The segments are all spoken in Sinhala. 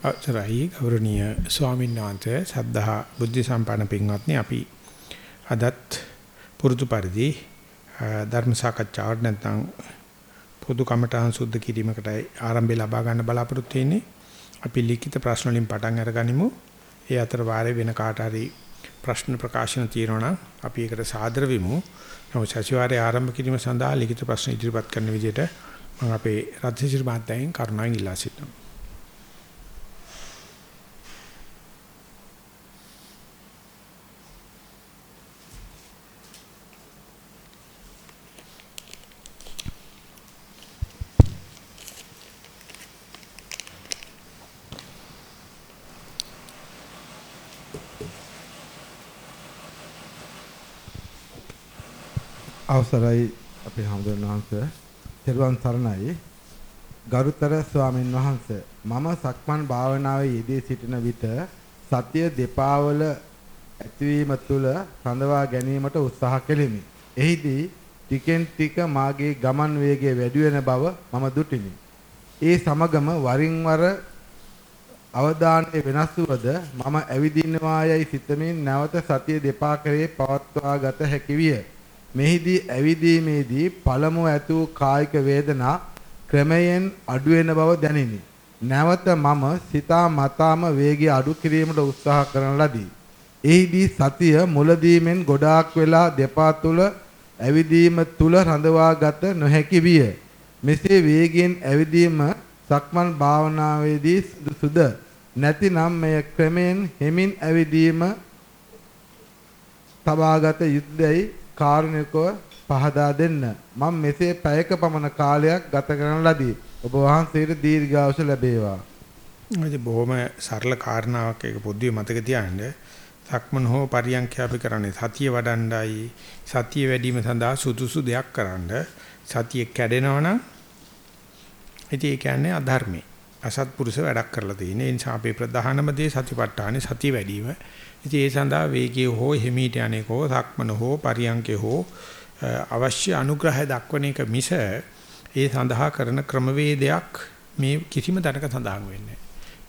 අවසරයි ගෞරවනීය ස්වාමීන් වහන්සේ සද්ධා බුද්ධ සම්පන්න පින්වත්නි අපි අදත් පුරුදු පරිදි ධර්ම සාකච්ඡාවට නැත්නම් පොදු කමඨාන් සුද්ධ කිරීමකටයි ආරම්භය ලබා ගන්න බලාපොරොත්තු වෙන්නේ. අපි ලිඛිත ප්‍රශ්න වලින් පටන් අරගනිමු. ඒ අතර වාරේ වෙන කාට හරි ප්‍රශ්න ප්‍රකාශන තියෙනවා නම් අපි ඒකට සාදර වෙමු. නමුත් සතිವಾರයේ ආරම්භ කිරීම සඳහා ලිඛිත ප්‍රශ්න ඉදිරිපත් කරන විදිහට මම අපේ රාජ්‍යශිර මහත්තයන් කරුණාවෙන් ඉල්ලා සිටිනවා. අවසරයි අපේ හමුදුරන් වහන්සේ තෙරුවන් සරණයි ගරුතර ස්වාමින් වහන්සේ මම සක්මන් භාවනාවේ යෙදී සිටින විට සතිය දෙපාවල ඇතිවීම තුළ රඳවා ගැනීමට උත්සාහ කෙලිමි. එහිදී ටිකෙන් ටික මාගේ ගමන් වේගය වැඩි වෙන බව මම දුටිමි. ඒ සමගම වරින් වර අවධානය වෙනස් වුවද මම ඇවිදිනවා යයි සිතමින් නැවත සතිය දෙපා කරේ පවත්වා ගත හැකි විය. මෙහිදී ඇවිදීමේදී පළමුව ඇති වූ කායික වේදනා ක්‍රමයෙන් අඩු වෙන බව දැනිනි. නැවත මම සිතා මතාම වේගය අඩු කිරීමට උත්සාහ කරන ලදී. එහිදී සතිය මුලදීමෙන් ගොඩාක් වෙලා දෙපා තුල ඇවිදීම තුල රඳවාගත නොහැකි විය. මෙසේ වේගයෙන් ඇවිදීම සක්මන් භාවනාවේදී සුදුසුද නැතිනම් මෙය ක්‍රමයෙන් හෙමින් ඇවිදීම තබාගත යුතුයයි කාරුණිකව පහදා දෙන්න. මම මෙසේ පැයක පමණ කාලයක් ගත කරන ලදී. ඔබ වහන්සේට දීර්ඝායුෂ ලැබේවා. ඉතින් බොහොම සරල කාරණාවක් ඒක පොඩ්ඩිය මතක තියාගන්න. සක්මන් හෝ පරියන්ඛ අපි කරන්නේ සතිය වඩණ්ඩයි සතිය වැඩිම සඳහා සුදුසු දෙයක් කරන්න. සතිය කැඩෙනවනම් ඉතින් ඒ කියන්නේ අධර්මයි. අසත්පුරුෂ වැඩක් කරලා තියෙන. ඒ නිසා අපේ ප්‍රධානම දේ සතිපට්ඨානේ සතිය වැඩිම. ඉතින් ඒ සඳහා වේගය හෝ හිමීට යන්නේ හෝ සක්මන හෝ පරියන්කේ හෝ අවශ්‍ය අනුග්‍රහය දක්වන එක මිස ඒ සඳහා කරන ක්‍රමවේදයක් මේ කිසිම තැනක සඳහන් වෙන්නේ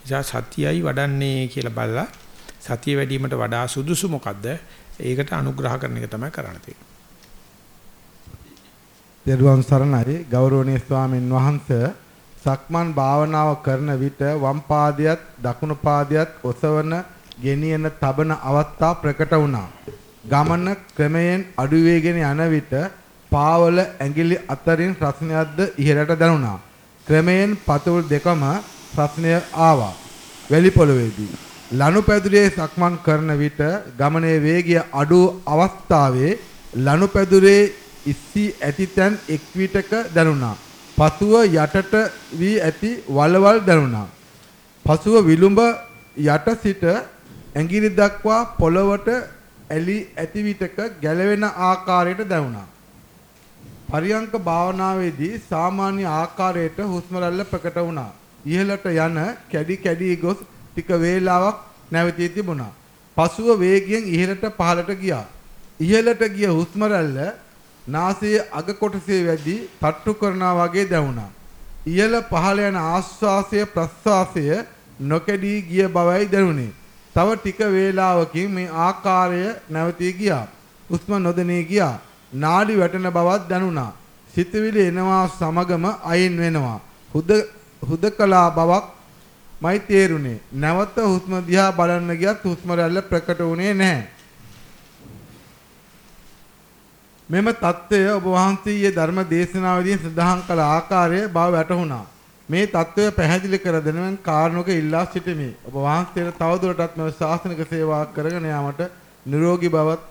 නැහැ. සතියයි වඩන්නේ කියලා බලලා සතිය වැඩිවීමට වඩා සුදුසු මොකද්ද? ඒකට අනුග්‍රහ කරන එක තමයි කරන්න තියෙන්නේ. දරුවන් සරණයි ගෞරවනීය ස්වාමින් වහන්සේ සක්මන් භාවනාව කරන විට වම් පාදයට දකුණු පාදයට ඔසවන ගෙනියන තබන අවස්ථා ප්‍රකට වුණා. ගමන ක්‍රමයෙන් අඩු වේගෙන යන විට පාවල ඇඟිලි අතරින් රස්නයක්ද ඉහළට දැනුණා. ක්‍රමයෙන් පතුල් දෙකම රස්නය ආවා. වැලි පොළවේදී ලනුපැදුරේ සක්මන් කරන විට ගමනේ වේගය අඩු අවස්ථාවේ ලනුපැදුරේ ඉස්සී ඇති තැන් එක් විටක දැනුණා. පසුව යටට වී ඇති වලවල් දැනුණා. පසුව විලුඹ යට සිට ඇඟිලි දක්වා පොළවට ඇලි ඇති විටක ගැලවෙන ආකාරයට දැනුණා. පරියංක භාවනාවේදී සාමාන්‍ය ආකාරයට හුස්ම රැල්ල ප්‍රකට වුණා. ඉහළට යන කැඩි කැඩි ගොස් ටික වේලාවක් නැවතී තිබුණා. පසුව වේගයෙන් ඉහළට පහළට ගියා. ඉහළට ගිය හුස්ම රැල්ල නාසයේ අග කොටසේ වැඩි තට්ටු කරනා වගේ දැනුණා. ඉහළ පහළ යන ආශ්වාසය ප්‍රශ්වාසය නොකැඩී ගිය බවයි දැනුනේ. තව ටික වේලාවකින් මේ ආකාරය නැවතී ගියා. උස්ම නොදෙනී ගියා. නාඩි වැටෙන බවක් දැනුණා. සිතවිලි එනවා සමගම අයින් වෙනවා. හුද හුදකලා බවක් මයි තේරුනේ. නැවත හුස්ම දිහා බලන්න ගියත් හුස්ම රැල්ල ප්‍රකට වුණේ නැහැ. මෙම தත්ත්වය ඔබ වහන්සේගේ ධර්ම දේශනාවේදී සඳහන් කළ ආකාරය බව වැටහුණා. මේ தত্ত্বය පැහැදිලි කර දෙනවන් කාරණෝක ඉල්ලා සිටිමි. ඔබ වහන්සේට තවදුරටත් මෙම ශාසනික සේවා කරගෙන යාමට නිරෝගී බවත්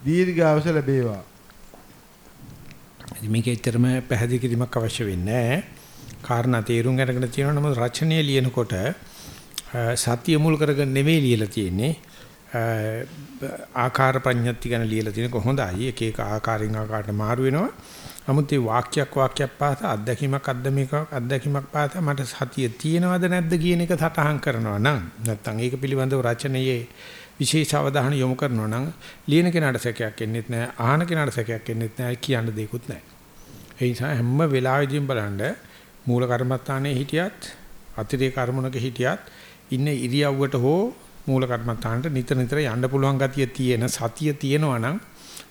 දීර්ඝායුෂ ලැබේවා. මේකේ ඇත්තටම පැහැදිලි කිරීමක් අවශ්‍ය වෙන්නේ නැහැ. කාරණා තේරුම් අරගෙන තියෙනවා නම් රචනය ලියනකොට සත්‍ය මුල් කරගෙන නෙමෙයි ලියලා තියෙන්නේ. ආකාර ප්‍රඥප්ති ගැන ලියලා තියෙන කොහොඳයි. එක එක ආකාරයෙන් ආකාරයට මාරු වෙනවා. නමුත් මේ වාක්‍යයක් වාක්‍යයක් පාස අත්දැකීමක් අත්දැකීමක් අත්දැකීමක් පාස මට සතිය තියෙනවද නැද්ද කියන එක සටහන් කරනවා නම් නැත්තම් ඒක පිළිබඳව රචනයේ විශේෂ අවධානය යොමු කරනවා නම් ලියන කෙනාට සැකයක් එන්නෙත් නැහැ අහන කෙනාට සැකයක් එන්නෙත් නැහැ කියන්න දෙයක්වත් නැහැ ඒ නිසා හැම වෙලාවෙදීම බලන්න මූල කර්මස්ථානයේ හිටියත් අතිරේක කර්මණක හිටියත් ඉන්න ඉරියව්වට හෝ මූල කර්මත්තාන්ට නිතර නිතර යන්න පුළුවන් ගතිය තියෙන සතිය තියෙනවා නම්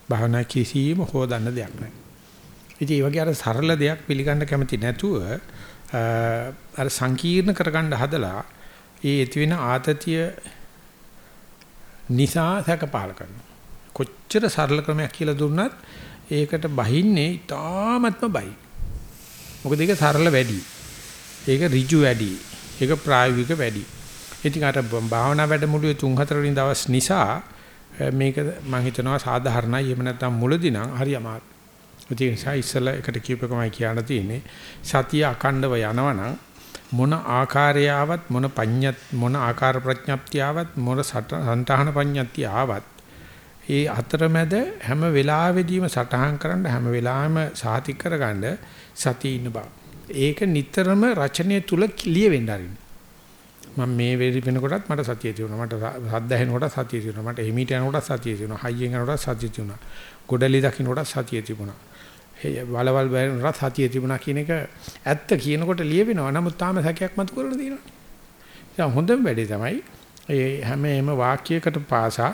භාවනා කිසිම හොදන්න දෙයක් නැහැ. ඉතින් ඒ වගේ අර සරල දෙයක් පිළිගන්න කැමති නැතුව අර සංකීර්ණ කරගන්න හදලා ඒ ඇති වෙන ආතතිය නිසා සැකපාල කරනවා. කොච්චර සරල ක්‍රමයක් කියලා දුන්නත් ඒකට බහින්නේ ඉතාමත්ම බයි. මොකද ඒක සරල වැඩි. ඒක ඍජු වැඩි. ඒක ප්‍රායෝගික වැඩි. ඉතින් අර භාවනා වැඩමුළුවේ 3-4 වෙනි දවස් නිසා මේක මම හිතනවා සාධාරණයි. එහෙම නැත්නම් මුලදී නම් හරි අමාරුයි. ඒ නිසා ඉස්සලා එකට කියපකමයි කියන්න තියෙන්නේ. සතිය අකණ්ඩව යනවනම් මොන ආකාරයාවත් මොන පඤ්ඤත් මොන ආකාර ප්‍රඥප්තියාවත් මොන සන්තහන පඤ්ඤත්තිය ආවත් ඒ අතරමැද හැම වෙලාවෙදීම සටහන් කරන්න හැම වෙලාවෙම සාතික කරගන්න සතිය ඉන්න බව. ඒක නිතරම රචනයේ තුල ලියවෙන්න ආරින්න. මම මේ වෙලි වෙනකොටත් මට සතිය තියෙනවා. මට සද්ද ඇහෙනකොට සතිය තියෙනවා. මට හිමීට යනකොට සතිය තියෙනවා. හයියෙන් යනකොට සතිය තියෙනවා. ගොඩලි දකින්නකොට සතිය තිබුණා. වලවල් බැලනකොට සතිය තිබුණා කියන එක ඇත්ත කියනකොට ලියවෙනවා. නමුත් තාම සැකයක් මතු කරලා තියෙනවා. දැන් හොඳම වැඩේ තමයි ඒ හැම එම වාක්‍යයකට පාසා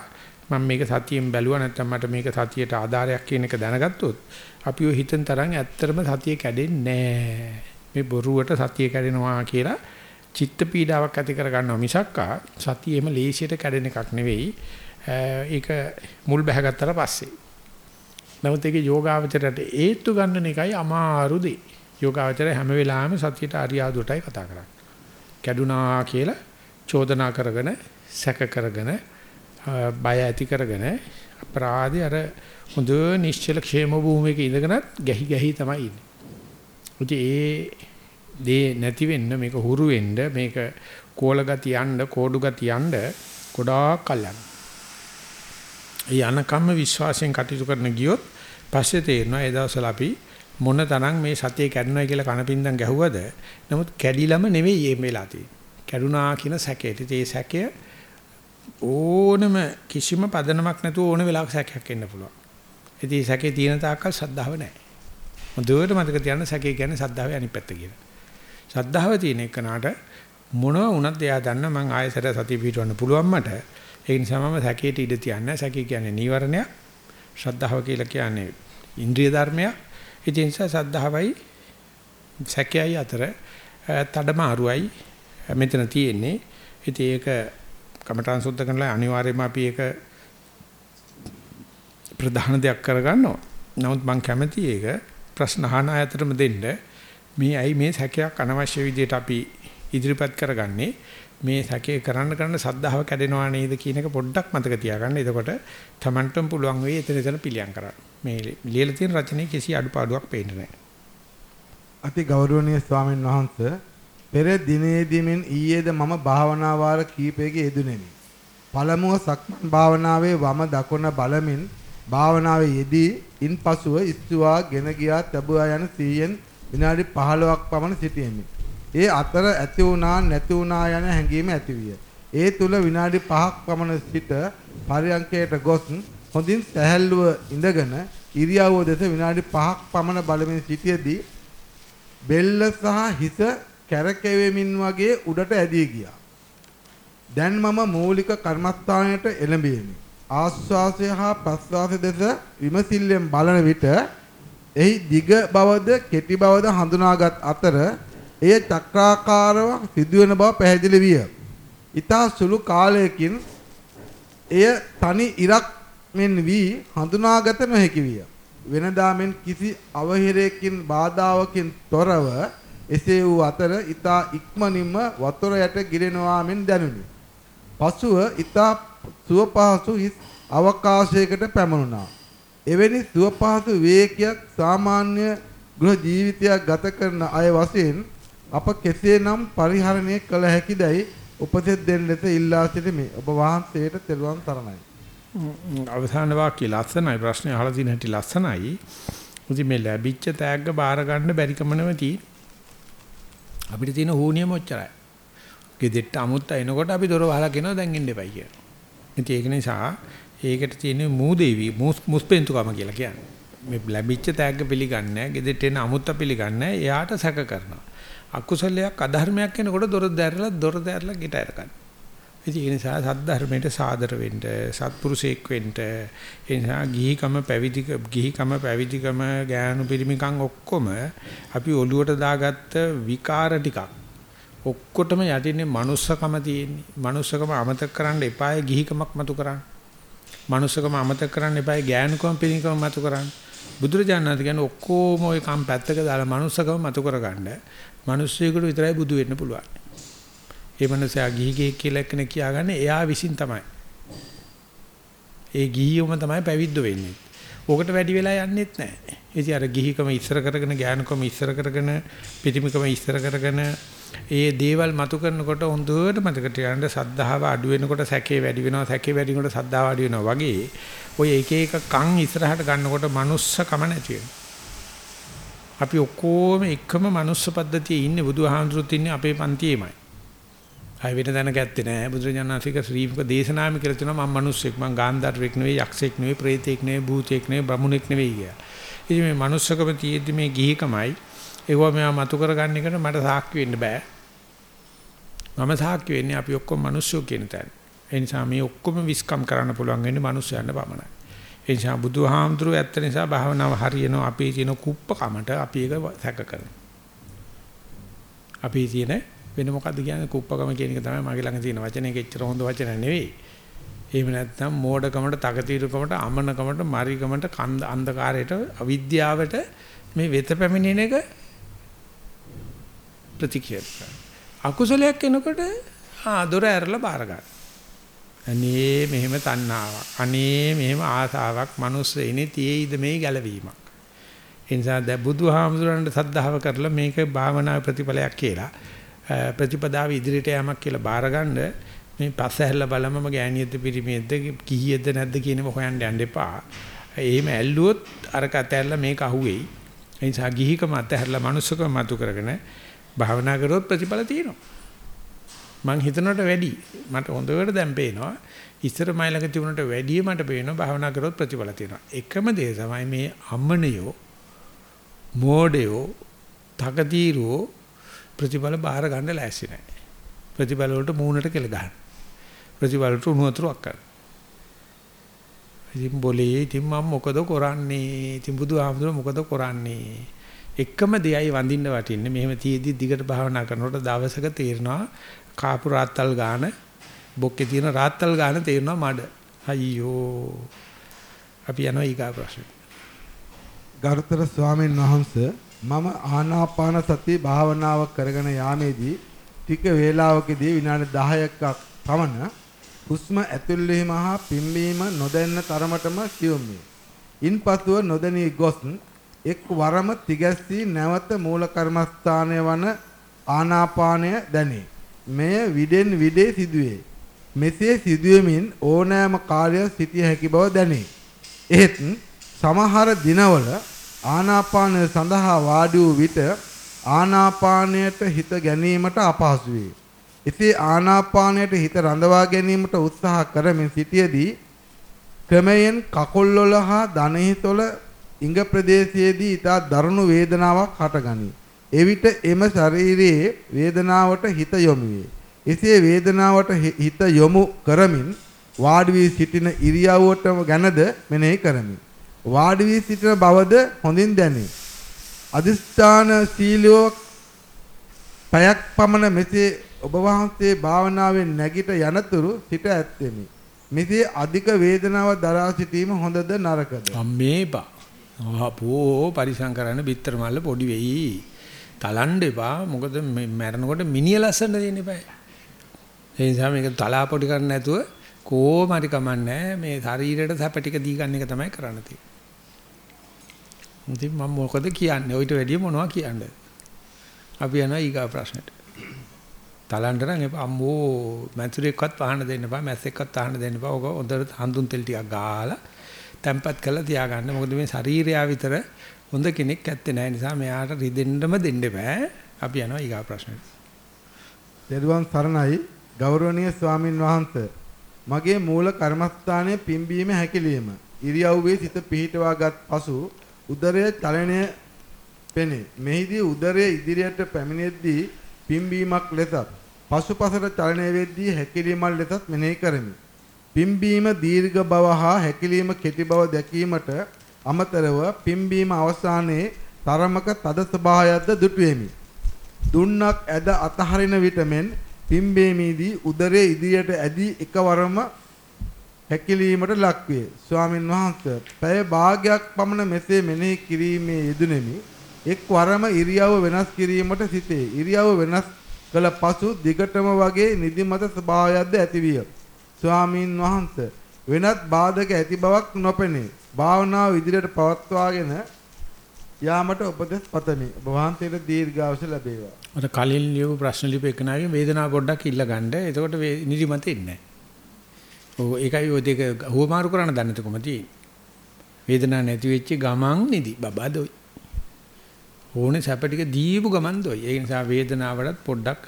මම මේක සතියෙන් බැලුවා නැත්නම් මට මේක සතියට ආධාරයක් කියන එක දැනගත්තොත් අපි ඔය හිතෙන් තරම් ඇත්තටම සතිය කැඩෙන්නේ නැහැ. මේ බොරුවට සතිය කැඩෙනවා කියලා චිත්ත පීඩාවක් ඇති කර ගන්නවා මිසක්කා සතියෙම ලේසියට කැඩෙන එකක් නෙවෙයි. ඒක මුල් බැහැගත්තට පස්සේ. නමුත් ඒක යෝගාවචරයට හේතු ගන්න එකයි අමාරු දේ. යෝගාවචරය හැම වෙලාවෙම සතියට අරියාදුවටයි කතා කරන්නේ. කැඩුනා කියලා චෝදනා කරගෙන සැක කරගෙන බය ඇති කරගෙන අපරාධي අර හොඳ නිශ්චල ക്ഷേම භූමියක ඉඳගෙනත් ගැහි ගැහි තමයි ඉන්නේ. උටි ඒ දේ නැති වෙන්න මේක හුරු වෙන්න මේක කෝල ගතිය යන්න කෝඩු ගතිය යන්න ගොඩාක් කල් යනවා. ඒ අනකම්ම විශ්වාසයෙන් කටයුතු කරන ගියොත් පස්සේ තේරෙනවා ඒ දවස්වල අපි මොන තරම් මේ සතිය කැඩුනා කියලා කනපින්දම් ගැහුවද නමුත් කැඩිලම නෙවෙයි මේ වෙලා තියෙන්නේ. කැඩුනා කියන සැකේට ඒ සැකය ඕනම කිසිම පදනමක් නැතුව ඕන වෙලාවක සැකයක් එන්න පුළුවන්. ඉතින් මේ සැකේ තියෙන තාක්කල් සද්ධාව නැහැ. හොඳට මතක තියාගන්න සැකේ කියන්නේ සද්ධාවේ අනිත් පැත්ත කියලා. සද්ධාව තියෙන එකනට මොනවා වුණත් එයා දන්න මං ආයෙසර සතිය පිටවන්න පුළුවන් මට. ඒ නිසා මම සැකේට ඉඩ තියන්නේ. සැකේ කියන්නේ නීවරණයක්. ශ්‍රද්ධාව කියලා කියන්නේ ඉන්ද්‍රිය ධර්මයක්. ඒ නිසා සද්ධාවයි සැකයයි අතර තඩමාරුවයි මෙතන තියෙන්නේ. ඉතින් ඒක කමඨාන් සුද්ධ කරලා අනිවාර්යයෙන්ම අපි ඒක ප්‍රධාන දෙයක් කරගන්නවා. නමුත් මම කැමති ඒක ප්‍රශ්න අහන අයතරම දෙන්න මේ ඇයි මේ සැකයක් අනවශ්‍ය විදිහට අපි ඉදිරිපත් කරගන්නේ මේ සැකේ කරන්න කරන්න සද්ධාව කැඩෙනවා නේද කියන එක පොඩ්ඩක් මතක තියාගන්න. එතකොට Tamanටම පුළුවන් වෙයි එතන එතන පිළියම් කරන්න. මේ ලියලා තියෙන රචනයේ කිසි අඩුපාඩුවක් පේන්නේ නැහැ. අති ගෞරවනීය ස්වාමීන් වහන්සේ පෙර දිනේදීමින් ඊයේද මම භාවනා වාර කීපයක යෙදුණෙමි. පළමුව සක්මන් භාවනාවේ වම දකුණ බලමින් භාවනාවේ යෙදී ඉන්පසුව ඉස්සුවා ගෙන ගියා තබුවා යන සීයෙන් විනාඩි 15ක් පමණ සිටියෙමි. ඒ අතර ඇති වුණා නැති වුණා යන හැඟීම ඇතිවිය. ඒ තුල විනාඩි 5ක් පමණ සිට පරියන්කයට ගොස් හොඳින් සැහැල්ලුව ඉඳගෙන ඉරියව්ව දෙස විනාඩි 5ක් පමණ බලමින් සිටියේදී බෙල්ල සහ හිස කැරකෙවෙමින් වගේ උඩට ඇදී ගියා. දැන් මම මූලික කර්මස්ථානයට එළඹෙමි. ආස්වාසය හා ප්‍රස්වාසය දෙස විමසිල්ලෙන් බලන විට එහි දිග බවද කෙටි බවද හඳුනාගත් අතර එය චක්‍රාකාරව සිදුවෙන බව පැහැදිලි විය. ඊතා සුළු කාලයකින් එය තනි ඉරක් මෙන් වී හඳුනාගත නොහැකි විය. වෙනදා මෙන් කිසි අවහිරයකින් බාධාවකින් තොරව එසේ වූ අතර ඊතා ඉක්මනින්ම වතුර යට ගිරෙනවා මෙන් දැනුනි. පසුව ඊතා සුවපහසු හිස් අවකාශයකට පැමුණා. එවැනි සුවපහසු වේගයක් සාමාන්‍ය ගෘහ ජීවිතයක් ගත කරන අය වශයෙන් අප කෙසේනම් පරිහරණය කළ හැකිදයි උපදෙස් දෙන්න ලෙස ඉල්ලා සිටිමි. ඔබ වහන්සේට තෙරුවන් සරණයි. අවසාන වාක්‍ය ලස්සනයි ප්‍රශ්නේ අහලා තියෙන හැටි ලස්සනයි. මුදි මේ ලැබිච්ච තෑග්ග බාර ගන්න බැරි කමනම තියෙන. අපිට තියෙන හෝනියම ඔච්චරයි. ගෙදෙට්ට අමුත්ත එනකොට අපි දොර වහලා කියනවා දැන් ඉන්න එපයි කියලා. ඉතින් ඒක නිසා ඒකට තියෙන මූදේවි මුස්පෙන්තුකම කියලා කියන්නේ. මේ ලැබිච්ච තෑග්ග පිළිගන්නේ නැහැ. ගෙදෙට්ට එන අමුත්ත පිළිගන්නේ නැහැ. එයාට සැක කරනවා. අකුසලයක් අධර්මයක් වෙනකොට දොර දැරලා දොර දැරලා ගෙට අරගන්න. ඉතින් ඒ නිසා සද්ධර්මයට සාදර වෙන්න, සත්පුරුෂයෙක් වෙන්න, ඒ නිසා ගිහිකම පැවිදි ගිහිකම පැවිදිකම ඥානු පිරිමිකම් ඔක්කොම අපි ඔළුවට දාගත්ත විකාර ටිකක්. ඔක්කොටම යටින්නේ manussකම තියෙන්නේ. manussකම අමතක කරන්න එපායි ගිහිකමක් මතු කරන්න. manussකම අමතක කරන්න එපායි ඥානකම පිරිමිකම මතු කරන්න. බුදුරජාණන් වහන්සේ කියන්නේ ඔක්කොම ওই කම් පැත්තක දාලා manussකම මතු කරගන්න. මිනිස්සුයෙකුට විතරයි බුදු වෙන්න පුළුවන්. ඒ මනසයා ගිහිගේ කියලා කෙනෙක් කියාගන්නේ එයා විසින් තමයි. ඒ ගිහියොම තමයි පැවිද්ද වෙන්නේ. ඕකට වැඩි වෙලා යන්නෙත් නැහැ. ඉතින් අර ගිහිකම ඉස්සර කරගෙන ඥානකම ඉස්සර කරගෙන පිටිමිකම ඉස්සර කරගෙන ඒ දේවල් මතු කරනකොට හොඳට මතක තියාගන්න සද්ධාව අඩු වෙනකොට සැකේ වැඩි වෙනවා සැකේ වැඩි වෙනකොට සද්ධාව අඩු වෙනවා වගේ ඔය එක එක කන් ඉස්සරහට ගන්නකොට මනුස්සකම නැති වෙනවා. අපි ඔක්කොම එකම මනුස්ස පද්ධතියේ ඉන්නේ බුදුහාමුදුරුත් ඉන්නේ අපේ පන්තියේමයි. අය වෙන දැනක ඇත්තේ නෑ බුදුරජාණන්සේක ශ්‍රීමුක දේශනාමි කියලා තියෙනවා මම මිනිස්සෙක් මම ගාන්ධාරෙක් නෙවෙයි යක්ෂයෙක් නෙවෙයි ප්‍රේතෙක් නෙවෙයි භූතයෙක් නෙවෙයි බමුණෙක් නෙවෙයි කියලා. ඉතින් මේ මනුස්සකම තියෙද්දි මේ ගිහිකමයි ඒව මෙයා මතු කරගන්න එකට මට සාක්ෂි වෙන්න බෑ. මම සාක්ෂි වෙන්නේ අපි ඔක්කොම මිනිස්සු කියන තැන. ඒ නිසා මේ ඔක්කොම විස්කම් කරන්න පුළුවන් වෙන්නේ මිනිස්සුන්ට පමණයි. ඒ නිසා බුදුහාමුදුරුවෝ ඇත්ත නිසා භාවනාව හරියනවා අපේ තියෙන කුප්පකමට අපි ඒක සැක කරනවා. අපි තියෙන වෙන මොකද්ද කියන්නේ කුප්පකම කියන එක තමයි මගේ ළඟ තියෙන වචනේ කෙච්චර හොඳ වචන නෙවෙයි. එහෙම නැත්නම් මෝඩකමට, තකතිරුකමට, අමනකමට, මරිකමට, කන්ද අන්ධකාරයට, අවිද්‍යාවට මේ වෙත පැමිණෙන එක ප්‍රතික්‍රියා කරනවා. අකුසලයක් එනකොට ආ දොර ඇරලා බාර ගන්න. අනේ මෙහෙම තණ්හාවක්. අනේ මෙහෙම ආසාවක් මිනිස්සෙයිනේ තියෙයිද මේ ගැලවීමක්. ඒ නිසා දැන් බුදුහාමුදුරන්ට සද්ධාව කරලා මේක භාවනා ප්‍රතිඵලයක් කියලා ප්‍රතිපදාව ඉදිරියට යamak කියලා බාරගන්න මේ පස්ස හැල්ල බලමම ගෑණියෙක්ද පිරිමියෙක්ද කිහියෙක්ද නැද්ද කියනව හොයන්න යන්න එපා. එහෙම ඇල්ලුවොත් අරක අතහැරලා මේක අහුවෙයි. ඒ නිසා ගිහිකම අතහැරලා manussකම මතු කරගෙන භාවනා කරොත් ප්‍රතිඵල තියෙනවා. මං හිතනට වැඩි. මට හොඳට දැන් පේනවා. ඉස්සර මයිලක තිබුණට වැඩිය මට පේනවා භාවනා කරොත් ප්‍රතිඵල තියෙනවා. එකම දේ තමයි මේ අම්මනියෝ මෝඩයෝ තකදීරෝ ප්‍රතිඵල බාර ගන්න ලෑස්ති නැහැ. ප්‍රතිඵල වලට මූණට කෙල ගන්න. ප්‍රතිඵල වලට උණු වතුරක් ගන්න. ඉතින් બોලේ ඉතින් මම මොකද කරන්නේ? ඉතින් බුදුහාමුදුර මොකද කරන්නේ? එකම දෙයයි වඳින්න වටින්නේ. මෙහෙම තියේදී දිගට භාවනා කරනකොට දවසක තීරණා කාපු රාත්තල් ගාන බොක්කේ තියෙන රාත්තල් ගාන තේරෙනවා මඩ. අයියෝ. අපි යනවා ඊගා ප්‍රශ්න. ගරුතර ස්වාමීන් වහන්සේ මම ආනාපාන සති භාවනාව කරගෙන යාමේදී ටික වේලාවකදී විනාඩි 10ක් පමණ හුස්ම ඇතුල් වීම හා පිම්බීම නොදැන්න තරමටම සියුම් වේ. ඉන්පසුව නොදැනී ගොස් එක් වරම තිගැස්සී නැවත මූල කර්මස්ථානය වන ආනාපානය දැනේ. මෙය විඩෙන් විඩේ සිදුවේ. මෙසේ සිදුවෙමින් ඕනෑම කාලයක් සිටිය හැකි බව දැනේ. එහෙත් සමහර දිනවල ආනාපානය සඳහා වාඩි වූ විට ආනාපානයට හිත ගැනීමට අපහසු වේ. එසේ ආනාපානයට හිත රඳවා ගැනීමට උත්සාහ කරමින් සිටියේදී ක්‍රමයෙන් කකුල්වල හා දණහිතොල ඉඟ ප්‍රදේශයේදී ඊට දරුණු වේදනාවක් හටගනී. එවිට එම ශරීරයේ වේදනාවට හිත යොමු වේ. එසේ වේදනාවට හිත යොමු කරමින් වාඩි වී සිටින ඉරියව්වට ගැනද මෙනෙහි කරමි. වාඩි වී සිටින බවද හොඳින් දැනේ. අදිස්ථාන සීලෝ පයක් පමණ මෙසේ ඔබ වහන්සේ භාවනාවෙන් නැගිට යනතුරු සිට ඇත්තෙමි. මෙසේ අධික වේදනාව දරා සිටීම හොඳද නරකද? අම්මේපා. ආපෝ පරිසං කරන්න bitter මල්ල පොඩි වෙයි. තලන්න එපා. මොකද මැරෙනකොට මිනිය ලස්සන දෙන්න එපා. ඒ නිසා මේක තලා පොඩි කරන්න නැතුව කොහොම හරි කමන්නේ මේ ශරීරයට සැප ටික දී ගන්න එක තමයි කරන්න තියෙන්නේ. ඉතින් මම මොකද කියන්නේ? ඔయిత වැඩිය මොනවද කියන්නේ? අපි යනවා ඊගා ප්‍රශ්නෙට. තලන්න නම් එපා අම්මෝ මැතුරේක්වත් පහන දෙන්න එපා මැස්සෙක්වත් පහන දෙන්න එපා. ඔක හොඳට හඳුන් තෙල් ටිකක් ගාලා තැම්පත් කරලා තියාගන්න. මොකද මේ ශරීරය විතර හොඳ කෙනෙක් ඇත්තේ නැහැ නිසා මෙයාට රිදෙන්නම දෙන්න බෑ. අපි යනවා ඊගා ප්‍රශ්නෙට. දරුවන් සරණයි ගෞරවනීය ස්වාමින් වහන්සේ මගේ මූල කර්මස්ථානයේ පිම්බීම හැකිලිම ඉරියව්වේ සිත පිහිටවාගත් පසු උදරයේ චලනය පෙනේ. මෙහිදී උදරයේ ඉදිරියට පැමිණෙද්දී පිම්බීමක් ලෙසත් පසුපසට චලනය වෙද්දී හැකිලීමක් ලෙසත් මෙනෙහි කරමි. පිම්බීම දීර්ඝ බව හා හැකිලීම කෙටි බව දැකීමට අමතරව පිම්බීම අවසානයේ තරමක තද ස්වභාවයක්ද දුටුවෙමි. දුන්නක් ඇද අතහරින විට මෙන් පිම්බීමේදී උදරයේ ඉදිරියට ඇදී එකවරම හැකිලීමට ලක්වේ. ස්වාමින් වහන්සේ පැය භාගයක් පමණ මෙසේ මෙනෙහි කිරීමේ යෙදුණෙමි. එක්වරම ඉරියව්ව වෙනස් කිරීමට සිටේ. ඉරියව්ව වෙනස් කළ පසු දිගටම වගේ නිදිමත ස්වභාවයක්ද ඇතිවිය. ස්වාමින් වහන්සේ වෙනත් බාධක ඇති බවක් නොපෙනේ. භාවනාව ඉදිරියට පවත්වාගෙන යාමට උපදෙස් පතමි. ඔබ වහන්සේට දීර්ඝායුෂ ලැබේවා. අර කලින් ලියපු ප්‍රශ්න ලියපු එකනාගේ වේදනාව පොඩ්ඩක් ඉල්ල ගන්න. එතකොට නිදිමත එන්නේ නැහැ. ඔව් ඒකයි ඔය දෙක හුවමාරු කරන්න දන්නේ නැතිකම තියෙන්නේ. වේදනාවක් නැති වෙච්ච ගමන් නිදි බබා දොයි. ඕනේ සැප ටික දීපු ගමන් දොයි. ඒ නිසා වේදනාවටත් පොඩ්ඩක්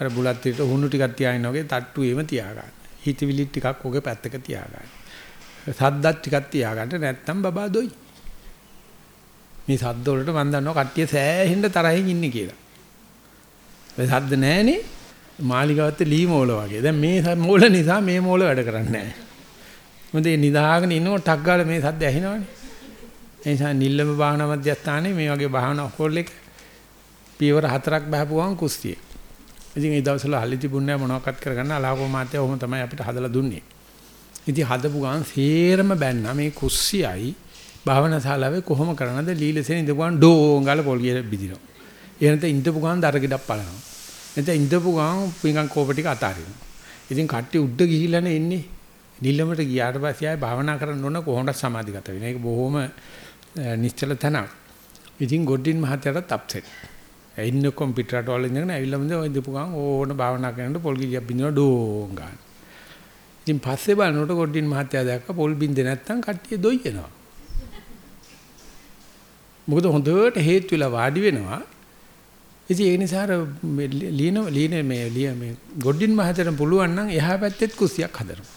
අර බුලත් ටිකට හුණු ටිකක් තියාගෙන වගේ තට්ටුවේම තියාගන්න. හිතවිලි ටිකක් ඔගේ පැත්තක තියාගන්න. සද්දත් ටිකක් තියාගන්න නැත්තම් බබා දොයි. මේ සද්ද වලට මම දන්නවා කට්ටිය සෑහෙන්න තරහින් ඉන්නේ කියලා. ඒ සද්ද නැහනේ මාලිගාවත් ලී මෝල වගේ. දැන් මේ මෝල නිසා මේ මෝල වැඩ කරන්නේ නැහැ. මොකද මේ නිදාගෙන ඉන්නකොට ටක් ගාලා මේ සද්ද ඇහෙනවනේ. ඒ නිසා නිල්ලම භාවනා මධ්‍යස්ථානයේ මේ වගේ භාවනා හෝල් එක පියවර හතරක් බහපුවාම කුස්තිය. ඉතින් ඒ දවස්වල හලි තිබුණේ මොනවක්වත් කරගන්න අලාකෝ මාත්‍ය ඔහොම තමයි අපිට හදලා දුන්නේ. ඉතින් හදපු ගමන් සේරම බැන්න මේ කුස්සියයි භාවනා ශාලාවේ කොහොම කරනද ලීලසෙන් ඉඳපුවාන් ඩෝංගල පොල් ගිය බිදිනවා. එහෙනම් ඉඳපු ගමන් දරගෙඩක් පලනවා. එතෙන් ඉඳපු ගමන් පිංගම් කෝප ටික අතාරිනවා. ඉතින් කට්ටිය උඩ ගිහිල්ලානේ එන්නේ. නිල්ලමට ගියාට පස්සේ ආයේ භාවනා කරන්න ඕන කොහොමද සමාධිගත වෙන්නේ. ඒක බොහොම නිශ්චල තැනක්. ඉතින් ගොඩින් මහත්තයාට අප්සෙට්. එන්න කම්පියුටරට වල ඉඳගෙන ඇවිල්ලා මුද ඔය ඉඳපු ගමන් ඕන භාවනා කරනකොට පොල් ගියක් බින්දනවා ඩෝං ගන්න. ඉතින් පස්සේ බලනකොට ගොඩින් මහත්තයා දැක්ක පොල් බින්දේ නැත්තම් කට්ටිය දොයි යනවා. මොකද හොඳට හේතු වෙලා වාඩි වෙනවා. ඉතින් ඒ නිසා අර ලියන ලියන මේ ලිය මේ ගොඩින් මහතට පුළුවන් නම් එහා පැත්තෙත් කුස්සියක් හදනවා.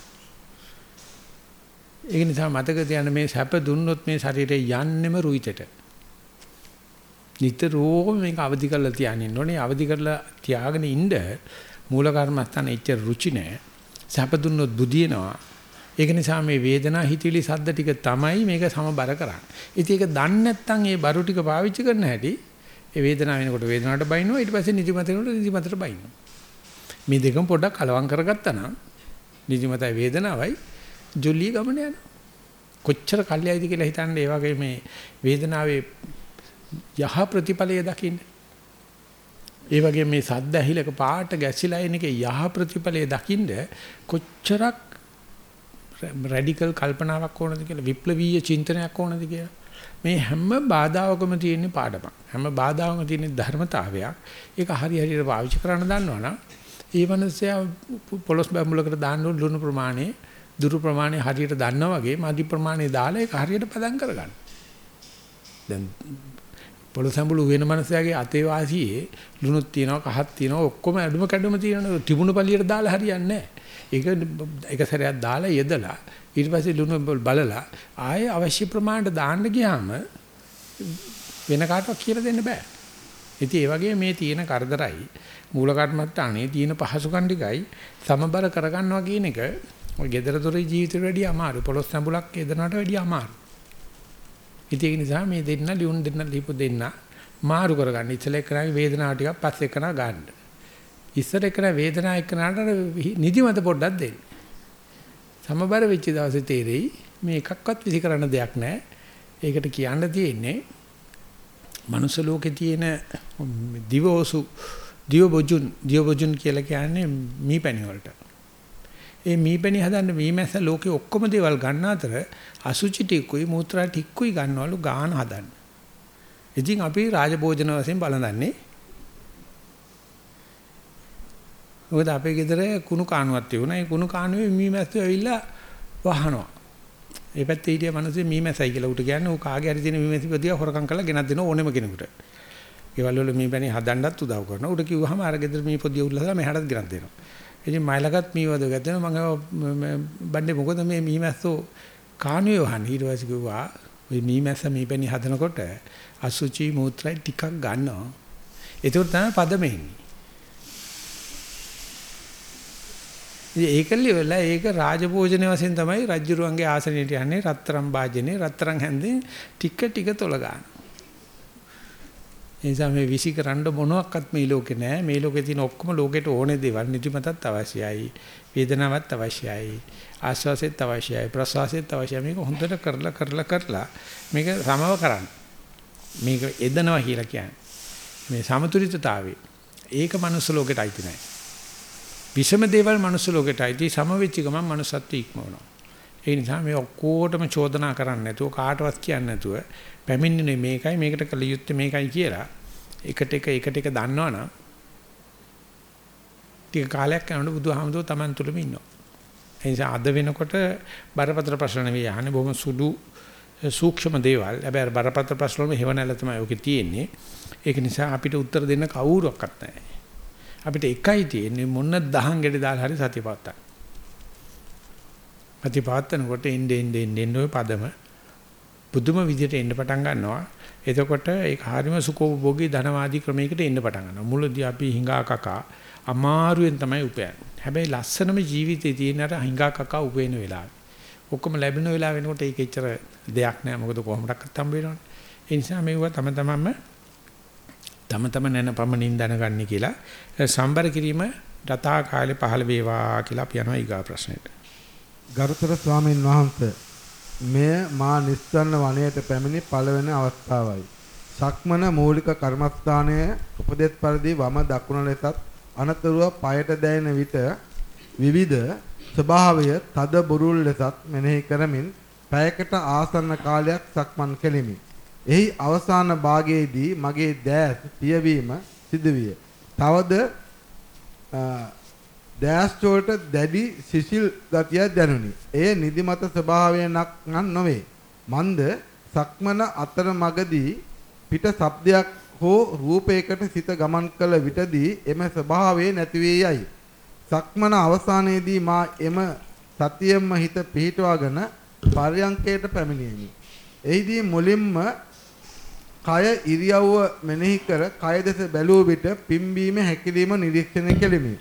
ඒ නිසා මතක තියාගන්න මේ සැප දුන්නොත් මේ ශරීරය යන්නෙම රුයිතට. නිතරම මේක අවදි කරලා තියාගෙන ඕනේ. අවදි කරලා තියාගෙන ඉන්න මූල කර්මස්ථාන එච්චර රුචි නැහැ. සැප දුන්නොත් බුදිනවා. ඒක නිසා මේ වේදනා හිතවිලි සද්ද ටික තමයි මේක සමබර කරන්නේ. ඉතින් ඒක දන්නේ නැත්නම් ඒ බරු ටික පාවිච්චි කරන හැටි ඒ වේදනාව වෙනකොට වේදනාවට බයින්නවා ඊට පස්සේ නිදිමත වෙනකොට නිදිමතට බයින්නවා. මේ දෙකම පොඩ්ඩක් කලවම් කරගත්තා නම් නිදිමතයි වේදනාවයි ජොලිය ගමන යනවා. කොච්චර කල්යයිද කියලා හිතන්නේ ඒ වගේ මේ වේදනාවේ යහ ප්‍රතිඵලය දකින්න. ඒ වගේ මේ සද්ද ඇහිලක පාට ගැසිලා එන එකේ යහ ප්‍රතිඵලය දකින්න කොච්චරක් රැඩිකල් කල්පනාවක් ඕනද කියලා විප්ලවීය චින්තනයක් ඕනද කියලා. මේ හැම බාධාවකම තියෙන පාඩමක් හැම බාධාවකම තියෙන ධර්මතාවයක් ඒක හරි හරියට පාවිච්චි කරන්න දන්නවනම් ඒ මනසයා පොලොස් බැඹුලකට දාන්න ලුණු ප්‍රමාණය දුරු ප්‍රමාණය හරියට දන්නා වගේ මදි ප්‍රමාණය දාලා ඒක හරියට පදම් කරගන්න. දැන් පොළොස් සම්බුළු වෙන මනසයාගේ අතේ වාසියේ ලුණුත් තියෙනවා කහක් තියෙනවා ඔක්කොම අඩුම කැඩුම තියෙනවා තිබුණු පළියට දාලා හරියන්නේ නැහැ ඒක එක සැරයක් දාලා යදලා ඊට පස්සේ ලුණු බලලා ආයේ අවශ්‍ය ප්‍රමාණයට දාන්න ගියාම වෙන කාටවත් කියලා දෙන්න බෑ. ඉතින් ඒ වගේ මේ තියෙන කරදරයි මූල කර්මත්තානේ තියෙන පහසුකම් ටිකයි සමබර කරගන්නවා කියන එක ඔය gedara dore ජීවිතේට වැඩිය අමාරු. පොළොස් සම්බුලක් එදනට වැඩිය අමාරු. ඉතින් ඒ නිසා මේ දෙන්න ලියුම් දෙන්න ලියපු දෙන්න මාරු කරගන්න. ඉතල එක්කනාගේ වේදනාව ටිකක් පස්සේ එක්කනා ගන්න. ඉස්සර එකන වේදනාව එක්කනට නිදිමත පොඩ්ඩක් දෙන්න. සමබර වෙච්ච දවසේ තේරෙයි මේ එකක්වත් විසි කරන්න දෙයක් නැහැ. ඒකට කියන්න තියෙන්නේ මනුස්ස ලෝකේ තියෙන දිවෝසු දිවබොජුන් දිවබොජුන් කියලා කියන්නේ මීපැණි වලට. ඒ මීපැණි හදන්න මීමැස්ස ලෝකේ ඔක්කොම දේවල් ගන්න අතර අසුචි ටිකුයි මූත්‍රා ටිකුයි ගන්නවලු ගාන හදන්න. ඉතින් අපි රාජභෝජන වශයෙන් බලනන්නේ මොකද අපේ ගෙදර කුණු කාණුවක් තිබුණා. ඒ කුණු කාණුවේ මීමැස්සෝ ඇවිල්ලා වහනවා. ඒ පැත්තේ හිටිය මිනිස්සු මීමැසයි කියලා උට කියන්නේ ඌ කාගේ හරි තියෙන මීමැසි පදියා හොරකම් කරලා ගෙනත් දෙන ඕනෙම කෙනෙකුට. ගෙවල් වල මීපැණි හදන්නත් උදව් කරනවා. උට කිව්වහම අර ගෙදර මී පොදිය උල්ලලා මෙහාටත් ගෙනත් දෙනවා. ඉතින් මයිලකත් මීවද ගත්තම මම බණ්ඩේ මොකද මේ මීමැස්සෝ කාණුවේ වහන්නේ ඊට පස්සේ කිව්වා ওই මීමැස්ස මීපැණි හදනකොට අසුචි මූත්‍රායි ටිකක් ගන්නවා. ඒක තමයි පදම එන්නේ. ඒකල්ලි වෙලා ඒක රාජභෝජන වශයෙන් තමයි රජුරුවන්ගේ ආසනයට යන්නේ රත්තරන් වාජනේ රත්තරන් හැන්දේ ටික ටික තොල ගන්න. ඒ නිසා මේ විසිකරන්න මොනවත් මේ ලෝකේ නැහැ. මේ ලෝකේ තියෙන ඔක්කොම ලෝකෙට ඕනේ දේවල් නිදිමතත් අවශ්‍යයි. වේදනාවක් අවශ්‍යයි. ආස්වාසෙත් අවශ්‍යයි. ප්‍රසවාසෙත් අවශ්‍යයි. මේක හොඳට කරලා කරලා කරලා මේක සමව කරන්න. මේක එදනවා කියලා කියන්නේ. මේ සමතුලිතතාවය. ඒක මනුස්ස ලෝකෙට අයිති නැහැ. විෂම දේවල් මනුස්ස ලෝකෙට අයිති සම වෙච්ච ගමන් මනුස්සත්ව ඉක්මවනවා. ඒ නිසා මේ ඔක්කොටම චෝදනා කරන්න නැතුව කාටවත් කියන්නේ නැතුව පැමිණෙන්නේ මේකයි මේකට කළ යුත්තේ මේකයි කියලා එකට එක එකට එක දන්නවනම් ටික කාලයක් යනකොට බුදුහාමුදුරුවෝ Taman තුලම ඉන්නවා. ඒ නිසා අද වෙනකොට බරපතල ප්‍රශ්න නෙවෙයි අහන්නේ බොහොම සුළු සූක්ෂම දේවල්. හැබැයි බරපතල ප්‍රශ්න වල හේවණල්ල තමයි ඔකේ තියෙන්නේ. ඒක නිසා අපිට උත්තර දෙන්න කවුරක්වත් නැහැ. අපිට එකයි තියෙන්නේ මොන දහං ගෙඩි දාලා හරි සතිය පවත්තා. සතිය පවත්නකොට එන්නේ එන්නේ එන්නේ ඔය පදම බුදුම විදියට එන්න පටන් ගන්නවා. එතකොට ඒක හරිම සුඛෝපභෝගී ධනවාදී ක්‍රමයකට එන්න පටන් ගන්නවා. මුලදී අපි හිඟා කකා අමාරුවෙන් තමයි උපයන්නේ. හැබැයි ලස්සනම ජීවිතේ තියෙන අර හිඟා කකා උපේන වෙලාව. ඔක්කොම ලැබෙන වෙලාව වෙනකොට ඒක එච්චර දෙයක් නෑ. මොකද කොහොමඩක්වත් හම්බ වෙනවනේ. ඒ නිසා මේව තම තමන්ම තම තම නැන පමණින් දැනගන්නේ කියලා සම්බර කිරීම රතා කාලේ පහළ වේවා කියලා අපි යනවා ඊගා ප්‍රශ්නෙට. ගරුතර ස්වාමීන් වහන්සේ මෙය මා නිස්සන්න වනයේට පැමිණි පළවෙනි අවස්ථාවයි. සක්මන මූලික කර්මස්ථානයේ උපදෙස් පරිදි වම දකුණ ලෙසත් අනතුරුව পায়ට දැනෙන විට විවිධ ස්වභාවය තද බුරුල් ලෙසත් මෙනෙහි කරමින් පැයකට ආසන්න කාලයක් සක්මන් කෙලිමි. එහි අවසාන භාගයේදී මගේ දෑස් පියවීම සිදුවිය. තවද දෑස් වලට දැඩි සිසිල් ගතියක් දැනුනි. එය නිදිමත ස්වභාවයක් නම් නොවේ. මන්ද සක්මන අතර මගදී පිට ශබ්දයක් හෝ රූපයකට සිත ගමන් කළ විටදී එම ස්වභාවය නැති වී යයි. සක්මන අවසානයේදී මා එම සතියෙම හිත පිහිටවාගෙන පර්යංකයට පැමිණෙමි. එහිදී මුලින්ම කය ඉරියව්ව මෙනෙහි කර කය දෙස බැලුව විට පිම්බීම හැකිලිම නිරීක්ෂණය කෙලිමි.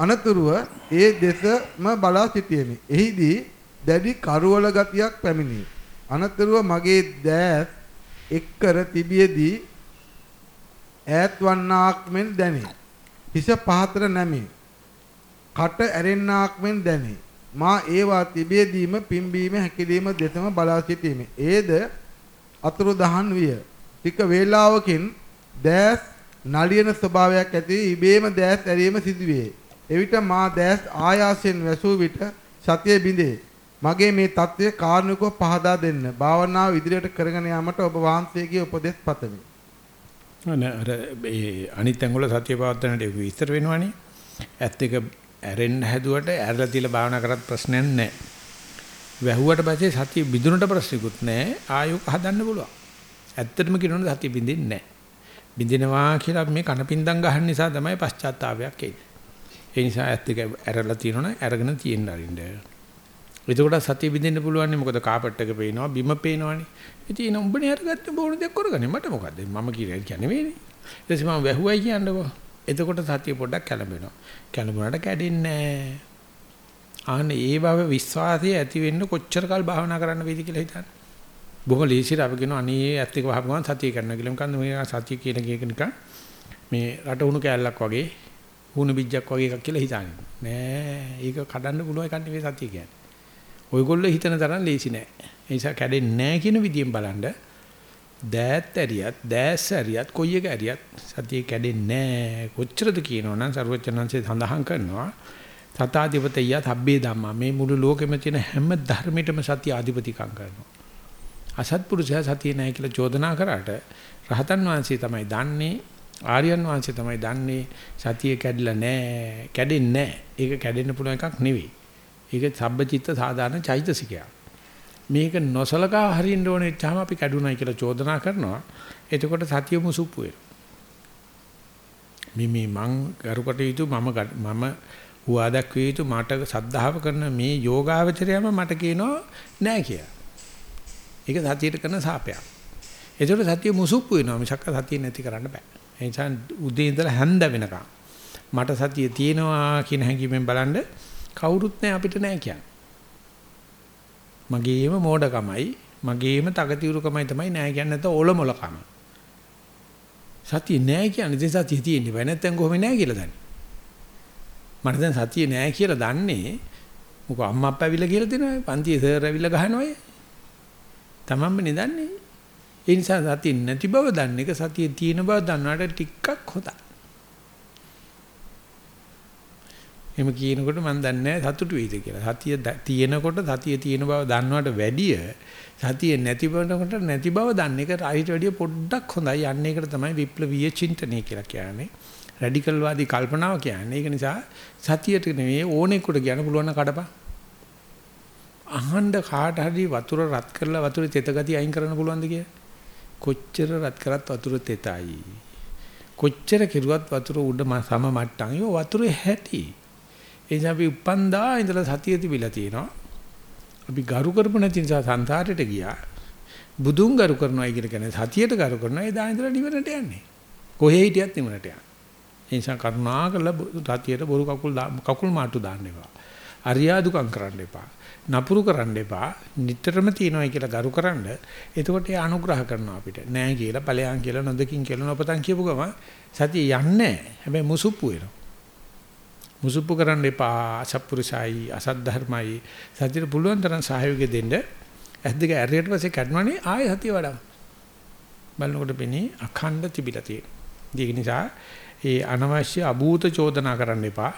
අනතුරුව ඒ දෙසම බලා සිටියෙමි. එහිදී දැඩි කරවල ගතියක් පැමිණි. අනතුරුව මගේ දෑස් එක්කර තිබියදී ඈත් වන්නාක් මෙන් දැනේ. හිස පහතට නැමේ. කට ඇරෙන්නාක් මෙන් දැනේ. මා ඒවා තිබියදීම පිම්බීම හැකිලිම දෙසම බලා සිටීමේ. ඒද අතුරු දහන් විය. ටික වේලාවකින් දෑස් නලියන ස්වභාවයක් ඇති ඉබේම දෑස් ඇරීම සිදුවේ. එවිට මා දැස් ආයාසයෙන් වැසූ විට සතිය බිඳේ. මගේ මේ தත්ත්වය කාරණිකව පහදා දෙන්න. භාවනාව ඉදිරියට කරගෙන යාමට ඔබ වහන්සේගේ උපදෙස් පතමි. අනේ අර ඒ අනිත් ඇඟවල සතිය පවත්වන්නට විස්තර වෙනවනේ. ඇත්ත එක ඇරෙන්න හැදුවට ඇරලා තියලා භාවනා කරත් ප්‍රශ්නයක් නැහැ. වැහුවට පස්සේ සතිය බිඳුනට ප්‍රශ්නිකුත් නැහැ. ආයුක හදන්න පුළුවන්. ඇත්තටම කියනොත් සතිය බින්දින්නේ නැහැ. බින්දිනවා කියලා මේ කනපින්දම් ගහන්න නිසා තමයි පශ්චාත්තාවයක් එන්නේ. ඒ නිසා ඇත්ත එක ඇරලා තියෙනවනේ අරගෙන තියෙන්න අරින්න. එතකොට සතිය බින්දෙන්න පුළුවන් මොකද කාපට් එක පේනවා බිම පේනවනේ. ඉතින් උඹනේ අරගත්ත බෝන දෙයක් කරගන්නේ මට මොකද්ද මම කියන්නේ කියන්නේ නෙවෙයි. ඊට පස්සේ මම වැහුවයි කියන්නකෝ. එතකොට සතිය පොඩ්ඩක් කැළඹෙනවා. කැළඹුණාට කැඩෙන්නේ නැහැ. ආන්න ඒ බව විශ්වාසය ඇති වෙන්න කොච්චර කල් භාවනා කරන්න වේද කියලා හිතන්න. බොහොම ලේසියට අපි කියනවා අනේ ඇත්ත එක වහපුවම සතිය කරනවා කියලා. මොකන්ද මේ සතිය කියන එක නිකන් මේ රට උණු කෑල්ලක් වගේ වුණ බිජ්ජක් වගේ එකක් කියලා හිතන්නේ. නෑ ඒක කඩන්න පුළුවන් එකක් නෙවෙයි සතිය කියන්නේ. ඔයගොල්ලෝ හිතන තරම් ලේසි නෑ. ඒ නිසා කැඩෙන්නේ නෑ කියන විදියෙන් බලන්න දෑත් ඇරියත් දෑස් ඇරියත් කොයි එක ඇරියත් සතිය කැඩෙන්නේ නෑ. කොච්චරද කියනවනම් සරුවචනංශේ සඳහන් කරනවා තථාධිපතය තබ්බේ ධම්මා මේ මුළු ලෝකෙම තියෙන හැම ධර්මයකම සතිය ආධිපතිකම් කරනවා. අසත්පුරුෂයා සතිය නැහැ කියලා චෝදනා කරාට රහතන් වහන්සේ තමයි දන්නේ ආර්යයන් වහන්සේ තමයි දන්නේ සතිය කැඩිලා නැහැ කැඩෙන්නේ නැහැ. ඒක කැඩෙන්න පුළුවන් එකක් නෙවෙයි. ඒක සබ්බචිත්ත සාධාරණ චෛතසිකයක්. මේක නොසලකා හරින්න ඕනේ වෙච්චාම අපි කැඩුනයි කියලා චෝදනා කරනවා. එතකොට සතිය මුසුප්පු වෙනවා. මිමි මං කරුකට යුතු මම මම හුවා දක්විය යුතු මට සද්ධාව කරන මේ යෝගාවචරයම මට කියනවා නෑ කියලා. ඒක සතියට කරන සාපයක්. ඒතකොට සතිය මුසුප්පු වෙනවා මිසක් සතිය නැති කරන්න බෑ. ඒ නිසා උදේ ඉඳලා හැන්ද වෙනකම් මට සතිය තියෙනවා කියන හැඟීමෙන් බලන්න කවුරුත් නැහැ අපිට නැහැ කියන්නේ. මගේම මෝඩකමයි මගේම තකතිරුකමයි තමයි නැහැ කියන්නේ නැත්නම් ඔලොමොලකම. සතිය නැහැ කියන්නේ ඉතින් සතිය තියෙන්නේ බෑ නැත්නම් කොහොම නැහැ කියලා දන්නේ. මට දැන් සතිය නැහැ කියලා දන්නේ මොකෝ අම්මා අප්පා ඇවිල්ලා කියලා දෙනවා පන්තියේ සර් ඇවිල්ලා ගහනවා තමන්ම නෙදන්නේ. ඒ නිසා සතිය නැති බව දන්න එක සතිය තියෙන බව දන්නවට ටිකක් හොඳයි. එහෙම කියනකොට මම දන්නේ සතුටු වෙයිද කියලා. සතිය තියෙනකොට සතිය තියෙන බව දන්නවට වැඩිය සතිය නැති බවකට නැති බව දන්න එක අයිට වැඩිය පොඩ්ඩක් හොඳයි. යන්න ඒකට තමයි විප්ලවීය චින්තනය කියලා කියන්නේ. රැඩිකල් වාදී කල්පනාව කියන්නේ. ඒක නිසා සතියට නෙවෙයි ඕනෙකට කියන්න පුළුවන් නම් කඩපන්. අහන්න කාට හරි වතුර රත් කරලා වතුරේ තෙත ගතිය අයින් කරන්න පුළුවන්ද කියලා? කොච්චර රත් කරත් වතුර තෙතයි. කොච්චර කිරුවත් වතුර උඩ සම මට්ටම්. ඒ වතුරේ හැටි. ඒ නිසා අපි උපන්දා ඉඳලා සතිය තිබිලා තියෙනවා. අපි ගරු කරපු නැති නිසා සංසාරයට ගියා. බුදුන් ගරු කරනවායි කියලා කියන්නේ සතියට ගරු කරනවා. ඒ දා ඉඳලා නිවනට යන්නේ. කොහේ හිටියත් නිවනට යන්නේ. ඒ නිසා කරුණාකරලා සතියට බොරු කකුල් කකුල් මාට්ටු දාන්න එපා. අරියාදුකම් කරන්න එපා. නපුරු කරන්න එපා. නිටතරම තියනවායි කියලා ගරු කරන්න. එතකොට ඒ අනුග්‍රහ කරනවා අපිට. නෑ කියලා ඵලයන් කියලා නොදකින් කියලා නොපතන් කියපු ගම සතිය යන්නේ නැහැ. හැබැයි මුසුප්පු වෙනවා. මුසුප්පු කරන්න එපා අසත්පුරුෂයි අසත් ධර්මයි සතියට පුළුවන් තරම් සහයෝගය දෙන්න ඇස් දෙක ඇරියට පස්සේ කඩනවනේ ආයෙ සතිය වඩා බලනකොට පෙනේ අඛණ්ඩ තිබිලා තියෙනවා ඒක නිසා ඒ අනවශ්‍ය අභූත චෝදනා කරන්න එපා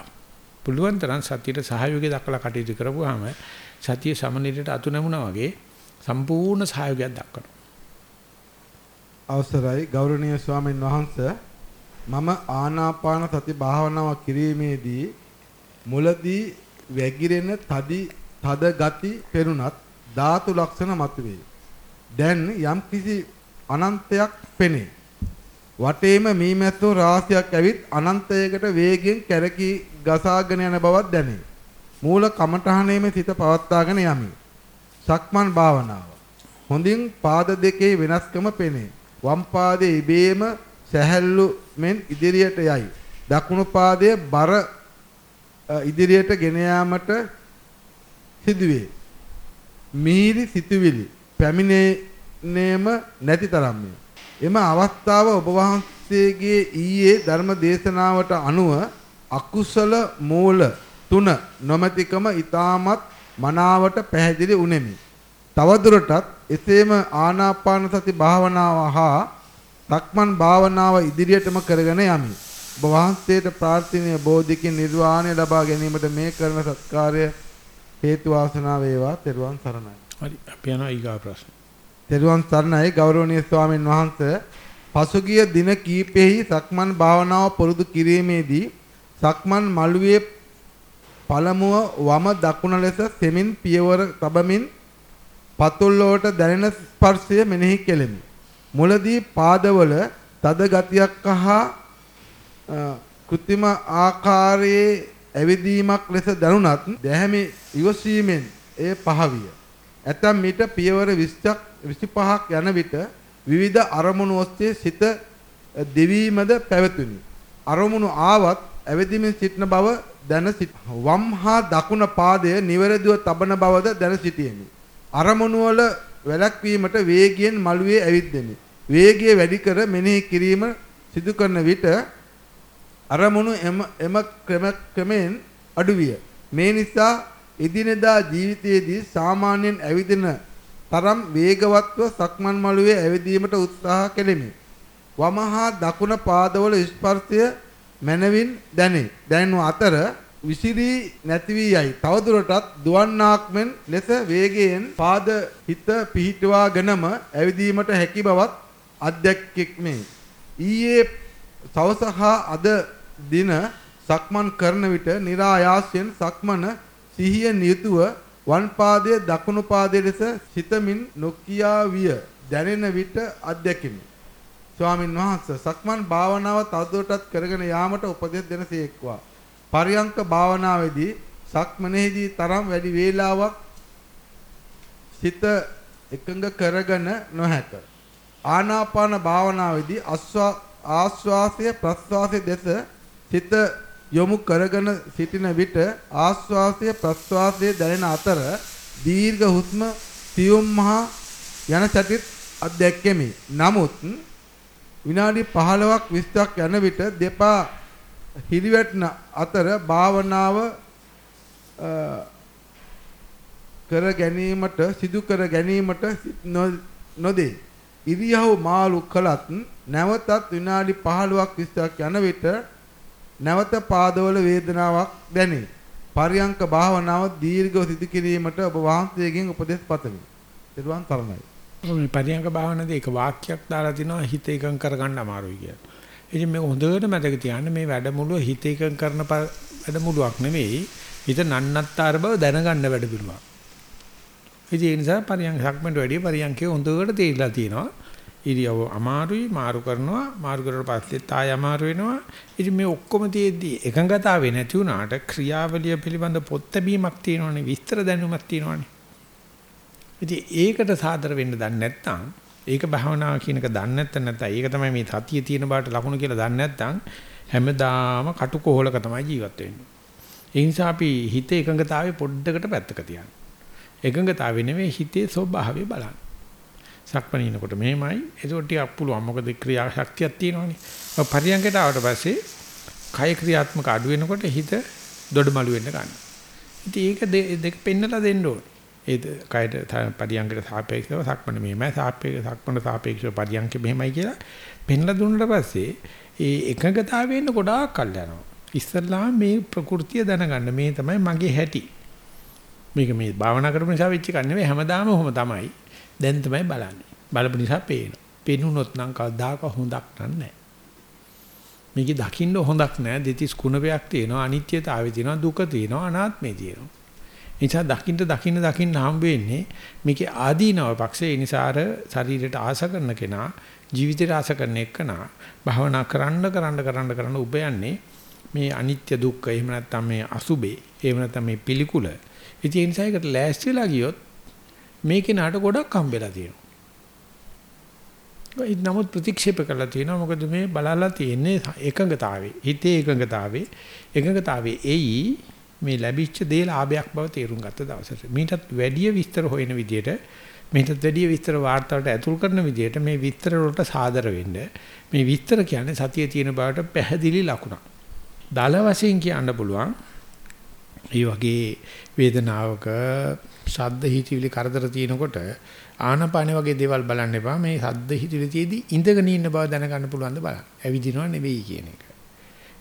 පුළුවන් තරම් සතියට සහයෝගය දක්වලා කටයුතු කරපුවාම සතිය සමනිරයට අතු නැමුණා වගේ සම්පූර්ණ සහයෝගයක් දක්වනවා අවසරයි ගෞරවනීය ස්වාමීන් වහන්සේ මම ආනාපාන සති භාවනාව කිරීමේදී මුලදී වැగిරෙන තදි තද ගති පෙනුනත් ධාතු ලක්ෂණ මතුවේ. දැන් යම් කිසි අනන්තයක් පෙනේ. වටේම මීමැස්සෝ රාශියක් ඇවිත් අනන්තයකට වේගෙන් කැරකී ගසාගෙන යන බවක් දැනේ. මූල කමඨහණේම සිත පවත්වාගෙන යමි. සක්මන් භාවනාව. හොඳින් පාද දෙකේ වෙනස්කම පෙනේ. වම් පාදයේ ඉබේම සැහැල්ලු මෙන් ඉදිරියට යයි. දකුණු පාදයේ බර ඉදිරියට ගෙන යාමට සිදුවේ. මීරි සිතුවිලි පැමිණෙන්නේම නැති තරම්ය. එම අවස්ථාව ඔබ වහන්සේගේ ඊයේ ධර්ම දේශනාවට අනුව අකුසල මූල තුන නොමැතිකම ඊටමත් මනාවට පැහැදිලි උනේමි. තවදුරටත් එසේම ආනාපාන සති භාවනාව හා සක්මන් භාවනාව ඉදිරියටම කරගෙන යමි. ඔබ වහන්සේට ප්‍රාර්ථනීය බෝධිකින් නිර්වාණය ලබා ගැනීමට මේ කරන සත්කාරය හේතු වාසනා වේවා. තෙරුවන් සරණයි. හරි අපි යනවා ඊගා ප්‍රශ්න. තෙරුවන් සරණයි ගෞරවනීය ස්වාමීන් වහන්සේ පසුගිය දින කීපෙහි සක්මන් භාවනාව පුරුදු කිරීමේදී සක්මන් මළුවේ පළමුව වම දකුණ ලෙස සෙමින් පියවර තබමින් පතුල් වලට දැනෙන ස්පර්ශය මෙනෙහි කෙලෙමි. මුලදී පාදවල තද ගතියක් හා කෘත්‍රිම ආකාරයේ ඇවිදීමක් ලෙස දැනුණත් දැහැමි ඉවසීමෙන් එය පහවිය. ඇතැම් විට පියවර 20ක් 25ක් යන විට විවිධ අරමුණු ඔස්සේ සිත දෙවීමද පැවතුණි. අරමුණු ආවත් ඇවිදීමෙන් සිටින බව දැන සිට වම් හා දකුණ පාදය නිවැරදිව තබන බවද දැන සිටියෙමි. අරමුණු වල වැළැක්වීමට වේගයෙන් මළුවේ ඇවිද්දෙමි. වේගය වැඩි කර මෙනෙහි කිරීම සිදු කරන විට අරමුණු එම එම ක්‍රම ක්‍රමෙන් අඩුවිය. මේ නිසා එදිනෙදා ජීවිතයේදී සාමාන්‍යයෙන් ඇවිදින තරම් වේගවත්ව සක්මන් මළුවේ ඇවිදීමට උත්සාහ කෙලිමි. වමහා දකුණ පාදවල ස්පර්ශය මනවින් දැනේ. දැනෙන අතර විසිරී නැති වී යයි. තවදුරටත් දුවන්නාක් මෙන් ලෙස වේගයෙන් පාද හිත පිහිටුවාගෙනම ඇවිදීමට හැකි බවත් අධ්‍යක්ෂෙක්මේ. ඊයේ සවස හා අද දින සක්මන් කරන විට નિરાයාසයෙන් සක්මන සිහිය නියුතුව වම් පාදයේ දකුණු පාදයේ ලෙස සිතමින් නොකියා විය දැනෙන විට අධ්‍යක්ෂෙමි. ස්වාමින් වහන්සේ සක්මන් භාවනාව තවදුරටත් කරගෙන යාමට උපදෙස් දෙනසේක්වා. පරියංක භාවනාවේදී සක්මනේදී තරම් වැඩි වේලාවක් සිත එකඟ කරගෙන නොහැක. ආනාපාන භාවනාවේදී ආස්වාසය ප්‍රස්වාසය දෙස සිත යොමු කරගෙන සිටින විට ආස්වාසය ප්‍රස්වාසය දැනෙන අතර දීර්ඝ හුස්ම සියුම් මහා යන සැටිත් අත්දැක්කෙමි. නමුත් විනාඩි 15ක් 20ක් යන විට දෙපා හිරිවැටෙන අතර භාවනාව කර ගැනීමට සිදු කර ගැනීමට නොදේ. ඉරියව් මාළු කළත් නැවතත් විනාඩි 15ක් 20ක් යන විට නැවත පාදවල වේදනාවක් දැනේ. පරියංක භාවනාව දීර්ඝව සිදු කිරීමට ඔබ වහන්සේගෙන් උපදෙස් පතමි. ඊළඟ තරණයි. මේ පරියංක භාවනාවේ එක වාක්‍යයක් දාලා තිනවා හිත එකඟ කරගන්න අමාරුයි කියලා. ඉතින් මේක හොඳට මතක තියාගන්න මේ වැඩමුළුව හිත එකඟ කරන වැඩමුළුවක් නෙවෙයි හිත නන්නත්තර බව දැනගන්න වැඩපිළිවෙලක්. ඉතින් ඒ නිසා පරියංක සක්මන්ට වැඩිය පරියංකේ හොඳට තේරිලා තියෙනවා. ඉරියව අමාරුයි මාරු කරනවා මාරු කරලා පස්සේ තාය අමාරු වෙනවා. ඉතින් මේ ඔක්කොම තියෙද්දි එකඟතාවේ නැති වුණාට ක්‍රියාවලිය පිළිබඳ පොත් බැීමක් තියෙනවනේ විස්තර දැනුමක් තියෙනවනේ. ඉතින් ඒකට සාදර වෙන්න දන්නේ නැත්නම් ඒක භාවනාව කියන එක දන්නේ නැත්නම් නැත්නම් ඒක තමයි මේ සතිය තියෙන බාට ලකුණු කියලා දන්නේ නැත්නම් හැමදාම කටුකොහලක තමයි ජීවත් වෙන්නේ. ඒ නිසා අපි හිත එකඟතාවේ පොඩ්ඩකට පැත්තක තියන්න. එකඟතාවේ නෙවෙයි හිතේ ස්වභාවය බලන්න. සක්මණිනකොට මෙහෙමයි. ඒක ටිකක් පුළුවන්. මොකද ක්‍රියා ශක්තියක් තියෙනවනේ. පරියංගයට ආවට පස්සේ කය ක්‍රියාත්මක අඩු වෙනකොට හිත දොඩමළු වෙන්න ගන්නවා. ඉතින් ඒක දෙක පෙන්නලා දෙන්න ඕනේ. ඒ කයට පරියංගයට සාපේක්ෂව සක්මණ මෙහෙමයි සාපේක්ෂ සක්මණ සාපේක්ෂව පරියංගක මෙහෙමයි කියලා පෙන්ලා දුන්නට පස්සේ ඒ එකඟතාවයෙන් ගොඩාක් කල් යනවා. ඉස්සල්ලා මේ ප්‍රകൃතිය දැනගන්න මේ තමයි මගේ හැටි. මේක මේ භාවනා කරපු නිසා වෙච්ච එකක් නෙවෙයි හැමදාම ඔහොම තමයි. දැන් තමයි බලන්නේ. බලපු නිසා පේනවා. පේනුනොත් නම් කවදාක හොඳක් නැහැ. මේක දකින්න හොඳක් නැහැ. දෙතිස් කුණපයක් තියෙනවා, අනිත්‍යතාවය තියෙනවා, දුක තියෙනවා, අනාත්මය තියෙනවා. නිසා දකින්න දකින්න දකින්න හම්බ වෙන්නේ මේකේ ආදීනව පක්ෂේ. ඒ නිසා අර ශරීරයට ආස කරන කෙනා ජීවිතයට ආස කරන එකනා භවනා කරන්න කරන්න කරන්න කරන්න උපයන්නේ මේ අනිත්‍ය දුක්ඛ එහෙම නැත්නම් මේ අසුබේ එහෙම නැත්නම් මේ පිළිකුල. ඉතින් ඒ නිසා ඒකට ලෑස්තිලා ගියොත් මේ කෙනාට ගොඩක් හම්බෙලා තියෙනවා. ඒ නමුත් ප්‍රතික්ෂේප කරලා තියෙනවා. මොකද මේ බලලා තියෙන්නේ එකඟතාවේ හිතේ එකඟතාවේ. එකඟතාවේ එයි මේ ලැබිච්ච දේ ලාභයක් බව තේරුම් ගත්ත දවසට. මීටත් වැඩිය විස්තර හොයන විදියට මීටත් වැඩිය විස්තර වාර්තාවට ඇතුල් කරන විදියට මේ විස්තර වලට සාදර වෙන්න මේ විස්තර කියන්නේ සතියේ තියෙන බවට පැහැදිලි ලකුණක්. දල වශයෙන් කියන්න පුළුවන්. මේ වගේ වේදනාවක ශබ්ද හිතවිලි කරදර තියෙනකොට ආනපාන වගේ දේවල් බලන්න එපා. මේ ශබ්ද හිතවිලි තියේදී ඉඳගෙන ඉන්න බව දැනගන්න පුළුවන් ද බලන්න. ඇවිදිනව නෙවෙයි කියන එක.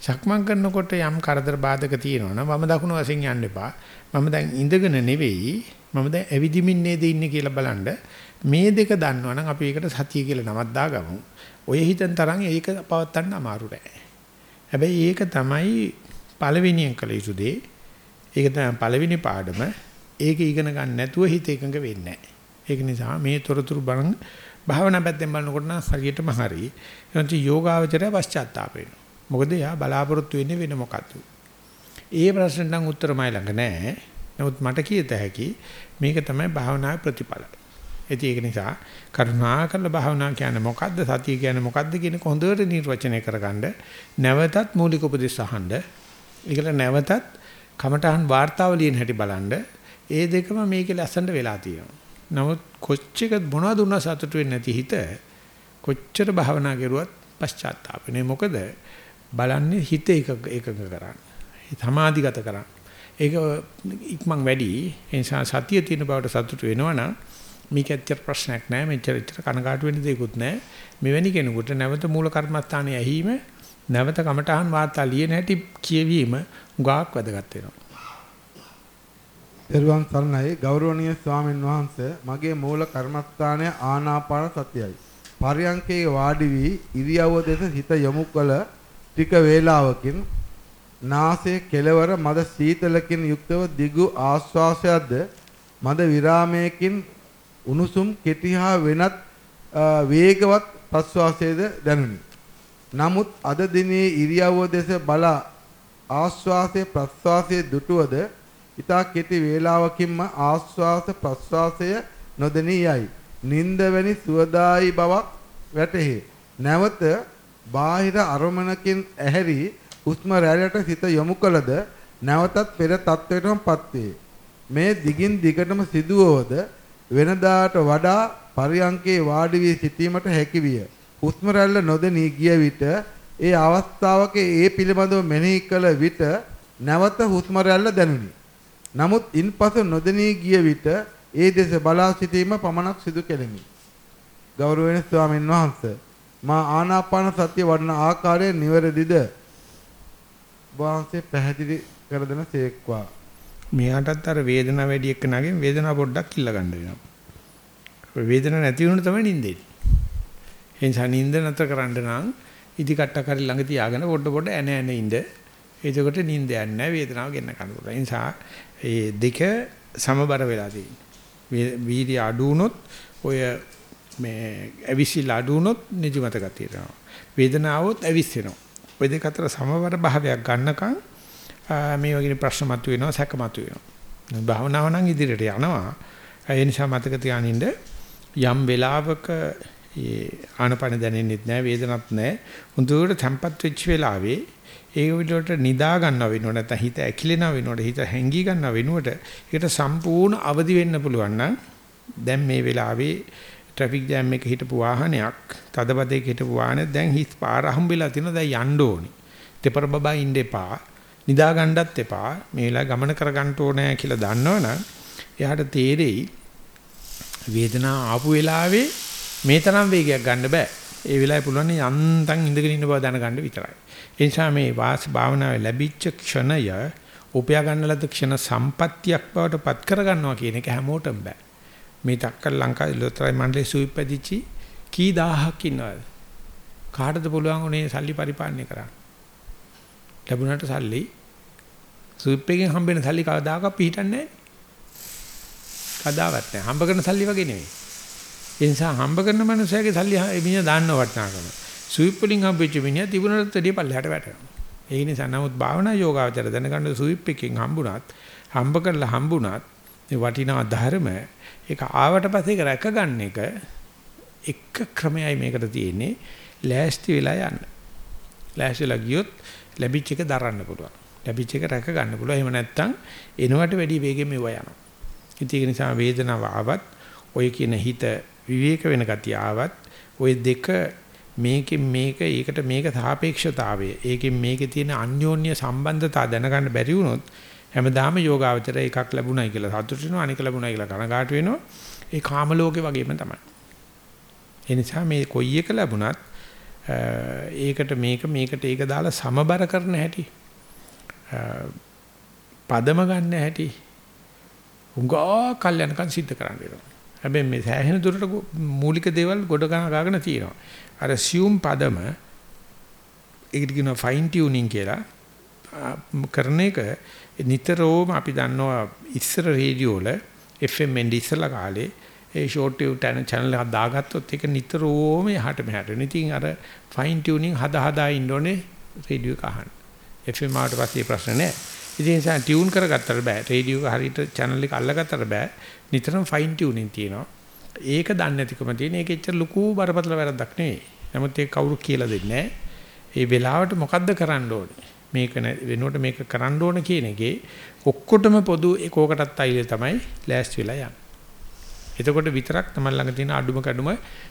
සක්මන් කරනකොට යම් කරදර බාධක තියෙනවනම් මම දකුණු වශයෙන් යන්න එපා. මම දැන් ඉඳගෙන නෙවෙයි මම දැන් ඇවිදිමින් නේද ඉන්නේ කියලා බලන්න මේ දෙක දන්නවනම් අපි ඒකට සතිය කියලා නමක් දාගමු. ඔය හිතෙන් තරම් ඒක පවත්තන්න අමාරු නෑ. හැබැයි ඒක තමයි පළවෙනියෙන් කළ යුතු දේ. ඒක තමයි පළවෙනි පාඩම. ඒක ඉගෙන ගන්න නැතුව හිත එකඟ වෙන්නේ නෑ. ඒක නිසා මේ තොරතුරු බලන් භාවනා පැත්තෙන් බලනකොට නම් හරියටම හරි. එනති යෝගාවචරය පශ්චාත්තාප වෙනවා. මොකද එයා බලාපොරොත්තු වෙන්නේ වෙන මොකද්ද? ඒ ප්‍රශ්නෙට නම් උත්තර මයි ළඟ නැහැ. නමුත් මට කියත හැකි මේක තමයි භාවනාවේ ප්‍රතිඵල. ඉතින් ඒක නිසා කරුණාකරලා භාවනා කියන්නේ මොකද්ද? සතිය කියන්නේ මොකද්ද කියන හොඳට නිර්වචනය කරගන්න නැවතත් මූලික උපදේශ අහන්න. ඒකට නැවතත් කමඨහන් වාර්තාව ලියන හැටි බලන්න. ඒ දෙකම මේකේ ලස්සනට වෙලා තියෙනවා. නමුත් කොච්චර මොනවද උනා සතුට වෙන්නේ නැති හිත කොච්චර භාවනා කරුවත් පශ්චාත්තාපනේ මොකද බලන්නේ හිත එකඟ එකඟ කරන්න. සමාධිගත කරන්න. ඒක ඉක්මන් වැඩි. ඒ නිසා සතිය තියෙන බවට සතුටු වෙනවනම් මේක ඇත්තට ප්‍රශ්නයක් නෑ. මෙච්චර ඉතර කනගාටු වෙන්න දෙයක්වත් නෑ. මෙවැනි කෙනෙකුට නැවත මූල කර්මස්ථානයේ ඇහිීම නැවත කමඨහන් වාර්තා ලියන හැටි කියවීම උගාක් වැදගත් වෙනවා. එරුවන් සරණයි ගෞරවනීය ස්වාමීන් වහන්සේ මගේ මූල කර්මස්ථානය ආනාපාන සතියයි. පර්යංකයේ වාඩි වී ඉරියව්ව දෙස හිත යොමු කළ ටික වේලාවකින් නාසයේ කෙළවර මද සීතලකින් යුක්තව දිගු ආශ්වාසයක්ද මද විරාමයකින් උණුසුම් කෙටි හා වෙනත් වේගවත් ප්‍රශ්වාසයේද දැනුනි. නමුත් අද දිනේ ඉරියව්ව දෙස බලා ආශ්වාසයේ ප්‍රශ්වාසයේ දුටුවද ඊතා කෙටි වේලාවකින්ම ආශ්වාස ප්‍රශ්වාසය නොදෙනී යයි. නිନ୍ଦ වැනි සුවදායි බවක් වැටහි. නැවත බාහිර අරමුණකින් ඇහැරි හුස්ම රැල්ලට සිත යොමු කළද නැවතත් පෙර තත්වයටමපත් වේ. මේ දිගින් දිගටම සිදුවවද වෙනදාට වඩා පරියංකේ වාඩි වී සිටීමට හැකි විය. හුස්ම රැල්ල නොදෙනී ගිය විට ඒ අවස්ථාවක ඒ පිළිබඳව මෙනෙහි කළ විට නැවත හුස්ම රැල්ල දැනුනි. නමුත් ඉන්පසු නොදෙනී ගිය විට ඒ දෙස බලා සිටීම පමණක් සිදු කෙලෙමි. ගෞරවනීය ස්වාමීන් වහන්සේ මා ආනාපාන සතිය වඩන ආකාරය නිවැරදිද? වහන්සේ පැහැදිලි කර දෙන සේක්වා. මෙයාටත් අර වේදනාව වැඩි එක්ක නගෙන් වේදනාව පොඩ්ඩක් ඉල්ල ගන්න වෙනවා. වේදනාව නැති වුණොත් තමයි නිින්දෙන්නේ. ඒ නිසා නිින්ද නැතර කරන්න නම් ඉදි කට්ටක් හරි ළඟ තියාගෙන පොඩ පොඩ ඇන ඇන ඉඳ. එතකොට නිින්ද යන්නේ නැහැ වේදනාව ගෙන්න කනකොට. ඒ නිසා මේ දෙක සමබර වෙලා තියෙනවා. වීර්ය අඩු වුණොත් ඔය මේ ඇවිසිල් අඩු වුණොත් නිදිමත ගතිය එනවා. වේදනාවොත් ඇවිස්සෙනවා. ඔය දෙක අතර සමබර භාවයක් ගන්නකම් මේ වගේ ප්‍රශ්න මතුවෙනවා සැක මතුවෙනවා. භාවනාව නම් ඉදිරියට යනවා. ඒ නිසා මතක තියානින්න යම් වෙලාවක ඒ ආනපන දැනෙන්නෙත් නැහැ වේදනත් නැහැ. හුදුවට තැම්පත් වෙච්ච වෙලාවේ ඒ විදිහට නිදා ගන්නව වෙනවට නැත්නම් හිත ඇකිලෙනව වෙනවට හිත හැංගී ගන්නව වෙනවට ඒකට සම්පූර්ණ අවදි වෙන්න පුළුවන් නම් දැන් මේ වෙලාවේ ට්‍රැෆික් ජෑම් එකක හිටපු වාහනයක් තදබදයක හිටපු වාහනේ දැන් හිස් පාර හම්බෙලා තියෙනවා දැන් යන්න ඕනි. දෙපර බබා ඉන්න එපා. නිදා ගන්නත් එපා. මේ වෙලාව ගමන කර ගන්න ඕනේ කියලා දන්නවනම් එයාට තේරෙයි වේදනාව ආපු වෙලාවේ මේ තරම් වේගයක් ගන්න බෑ. ඒ වෙලාවේ පුළුවන් යන්තම් ඉඳගෙන ඉන්න බව දැනගන්න විතරයි. ඒ නිසා මේ වාස භාවනාවේ ලැබිච්ච ක්ෂණය උපයා ගන්න ලද ක්ෂණ සම්පත්තියක් බවට පත් කර ගන්නවා කියන එක හැමෝටම බෑ. මේ තක්කල් ලංකාවේ ලෝතරයි මණ්ඩලයේ සුවිපදිච්චි කී දහහක් ඉන්නවද? කාටද පුළුවන් උනේ සල්ලි පරිපාලනය කරන්න? ලැබුණාට සල්ලි සුවිප්පෙන් හම්බෙන සල්ලි කවදාකවත් පිටින්නේ නැහැ. කදාවත් නැහැ. හම්බ කරන සල්ලි වගේ නෙවෙයි. ඒ නිසා හම්බ කරන මනුස්සයාගේ සල්ලි මිනිහා දාන්න වටනකම. සුවිප් වලින් හම්බෙච්ච මිනිහා තිබුණට දෙඩිය පල්ලෙහාට වැටෙනවා. ඒ නිසා නමුත් භාවනා යෝගාවචර දැනගන්න සුවිප් එකකින් හම්බුණත් හම්බ කරලා හම්බුණත් මේ වටිනා ධර්ම ඒක ආවට පස්සේ ඒක රැක ගන්න එක එක ක්‍රමයයි මේකට තියෙන්නේ ලෑස්ති වෙලා යන්න. ලෑස්තිලා ගියොත් ලැබිච්ච එක දරන්න පුළුවන්. ලැබිච්ච එක රැක ගන්න පුළුවන්. එහෙම නැත්නම් එනවට වැඩි වේගෙන් මෙව යනවා. ඉතින් ඒක නිසා වේදනාව ආවත් ඔය කියන හිත විවේක වෙන ගතිය ආවත් ওই දෙක මේකෙන් මේක ඒකට මේක සාපේක්ෂතාවය ඒකෙන් මේකේ තියෙන අන්‍යෝන්‍ය සම්බන්ධතා දැනගන්න බැරි වුණොත් හැමදාම යෝගාවචර එකක් ලැබුණයි කියලා සතුටු වෙනවා අනික ලැබුණයි කියලා කනගාටු වෙනවා. ඒ කාම ලෝකේ වගේම තමයි. ඒ නිසා මේ කොයි එක ලැබුණත් ඒකට මේක මේකට ඒක දාලා සමබර කරන හැටි පදම ගන්න හැටි උංගා කල්යනකන් සිද්ධ කරන්න වෙනවා. හැබැයි මේ සෑහෙන දුරට මූලික දේවල් ගොඩ ගාගෙන තියෙනවා. අර assume පදම ඒකට කියනවා fine tuning කියලා. කරන එක නිතරම අපි දන්නවා ඉස්සර රේඩියෝ වල FM එන්ඩි ඉස්සලා කාලේ ඒ ෂෝට් ටියුබ් channel එකක් දාගත්තොත් ඒක නිතරම එහාට මෙහාට වෙන. ඉතින් අර fine tuning හදා හදා ඉන්න ඕනේ රේඩියෝ එක අහන්න. FM ආවට පස්සේ ප්‍රශ්න නැහැ. ඉතින් ඒ නිසා ටියුන් කරගත්තට බෑ. රේඩියෝ එක හරියට channel එක අල්ලගත්තට බෑ. නිතරම ෆයින් ටියුනින් තියෙනවා. ඒක දන්නේ නැතිකම තියෙන. ඒක එච්චර ලොකු බරපතල වැරද්දක් නෙවෙයි. නමුත් ඒක කවුරු කියලා දෙන්නේ ඒ වෙලාවට මොකද්ද කරන්න ඕනේ? මේක වෙනුවට මේක කරන්න ඕන කියන එකේ ඔක්කොටම පොදු ඒකකටත් අයිලේ තමයි ලෑස්ති වෙලා යන්නේ. එතකොට විතරක් තමයි ළඟ තියෙන අඩුම කඩුම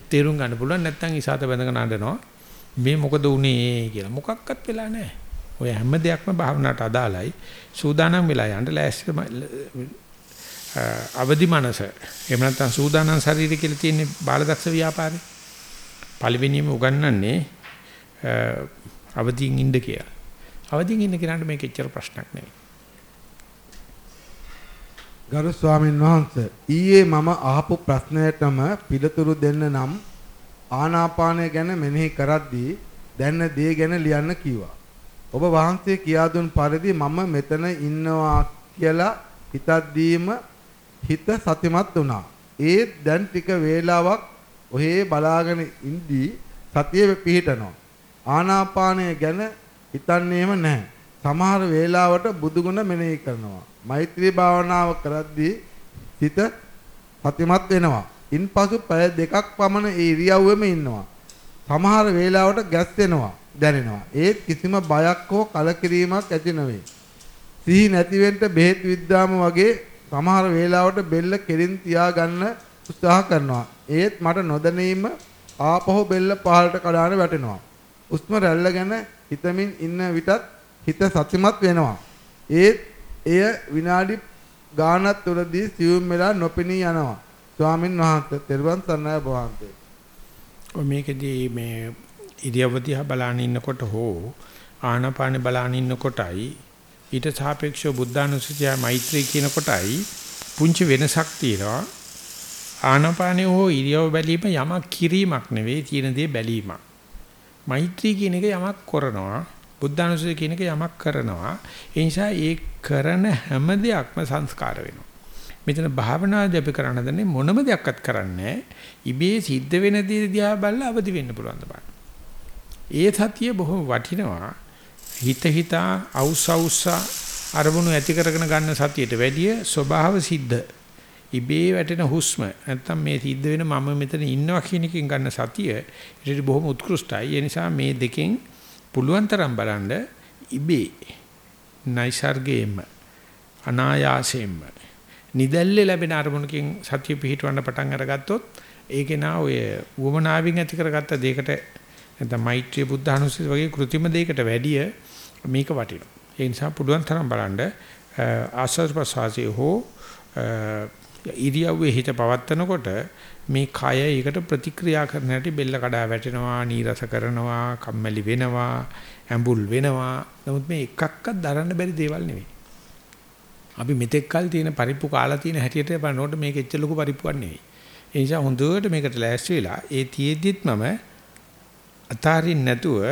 තේරුම් ගන්න පුළුවන් නැත්නම් ඉසాత බැඳගෙන අඬනවා. මේ මොකද උනේ කියලා. මොකක්වත් වෙලා නැහැ. ඔය හැම දෙයක්ම භාවනාවට අදාළයි. සූදානම් වෙලා යන්න ලෑස්ති අවදි මනස එහෙම නැත්නම් සූදානම් ශරීරය කියලා තියෙන බාලදක්ෂ ව්‍යාපාරේ පළවෙනියම උගන්වන්නේ අවදිින් ඉන්න කියලා. අවදිින් ඉන්න කෙනාට මේක එච්චර ප්‍රශ්නක් නෙවෙයි. ගරු ස්වාමීන් වහන්සේ ඊයේ මම අහපු ප්‍රශ්නයටම පිළිතුරු දෙන්න නම් ආනාපානය ගැන මෙනෙහි කරද්දී දැන්න දේ ගැන ලියන්න කිව්වා. ඔබ වහන්සේ කියා දුන් පරිදි මම මෙතන ඉන්නවා කියලා හිතද්දීම හිත සතිමත් වුණා. ඒත් දැන් ටික වේලාවක් ඔහේ බලාගෙන ඉඳී සතිය පිහිටනවා. ආනාපානය ගැන හිතන්නේම නැහැ. සමහර වේලාවට බුදුගුණ මෙනෙහි කරනවා. මෛත්‍රී භාවනාව කරද්දී හිත සතිමත් වෙනවා. ඉන්පසු පැය දෙකක් පමණ ඒ ඉරියව්වෙම ඉන්නවා. සමහර වේලාවට ගැස්සෙනවා, දැනෙනවා. ඒත් කිසිම බයක් හෝ කලකිරීමක් ඇති නොවේ. සිහි නැතිවෙන්න බෙහෙත් විද්දාම වගේ සමහර වේලාවට බෙල්ල කෙලින් තියාගන්න උත්සාහ කරනවා. ඒත් මට නොදැනීම ආපහු බෙල්ල පහළට කඩාන වැටෙනවා. උස්ම රැල්ල ගැන හිතමින් ඉන්න විටත් හිත සතිමත් වෙනවා. ඒත් එය විනාඩි ගානක් තුරදී සියුම් වෙලා නොපෙනී යනවා. ස්වාමින් වහන්සේ තෙරුවන් සරණයි වහන්සේ. ඔය මේකෙදී මේ ඉරියව්වතිහ බලන ඉන්නකොට හෝ ආනාපාන බලන ඉන්නකොටයි ඊට සාපේක්ෂව බුද්ධානුස්සතිය මෛත්‍රී කියන කොටයි පුංචි වෙනසක් තියෙනවා. ආනාපානිය හෝ ඉරියව් බැලීම යමක් කිරීමක් නෙවෙයි තියෙන දේ බැලීමක්. මෛත්‍රී කියන එක යමක් කරනවා. බුද්ධානුස්සතිය කියන එක යමක් කරනවා. ඒ නිසා ඒ කරන හැම දෙයක්ම සංස්කාර වෙනවා. මෙතන භාවනාදී අපි කරන්න දන්නේ මොනම දෙයක්වත් කරන්නේ ඉබේ සිද්ධ වෙන දේ දිහා බලලා අවදි වෙන්න පුළුවන් බලන්න. ඒ සතිය බොහොම වටිනවා. හිත හිතා අවුස් අවුස්සා අරමුණු ඇති කරගෙන ගන්න සතියට වැඩිය ස්වභාව සිද්ධ ඉබේ වැටෙන හුස්ම නැත්තම් මේ සිද්ධ වෙන මම මෙතන ඉන්නවා කියන එකෙන් ගන්න සතිය ඊට බොහොම උත්කෘෂ්ටයි. ඒ නිසා මේ දෙකෙන් පුළුවන් තරම් බලන්න ඉබේ නයිසර්ගයෙන්ම අනායාසයෙන්ම නිදැල්ලේ ලැබෙන අරමුණකින් සතිය පිහිටවන්න පටන් අරගත්තොත් ඒකේ නා ඔය වමනාවින් ඇති කරගත්ත දෙයකට නැත්නම් මෛත්‍රී බුද්ධානුස්සතිය වගේ કૃතිම දෙයකට වැඩිය මේක වටිනවා. ඒ නිසා පුළුවන් තරම් බලන්න ආස්වාද ප්‍රසවාසයේ හෝ ඉරියව්වේ හිත පවත්නකොට මේ කය ඒකට ප්‍රතික්‍රියා කරන හැටි බෙල්ල කඩා වැටෙනවා, නීරස කරනවා, කම්මැලි වෙනවා, ඇඹුල් වෙනවා. නමුත් මේ එකක්වත් දරන්න බැරි දේවල් නෙවෙයි. අපි මෙතෙක් කල් තියෙන පරිප්පු කාලා තියෙන හැටියට බලනකොට මේක එච්ච ලොකු පරිප්පුවක් නෙවෙයි. ඒ නිසා හොඳට මේකට ලෑස්ති වෙලා ඒ තියේද්දිත් මම අතාරින් නැතුව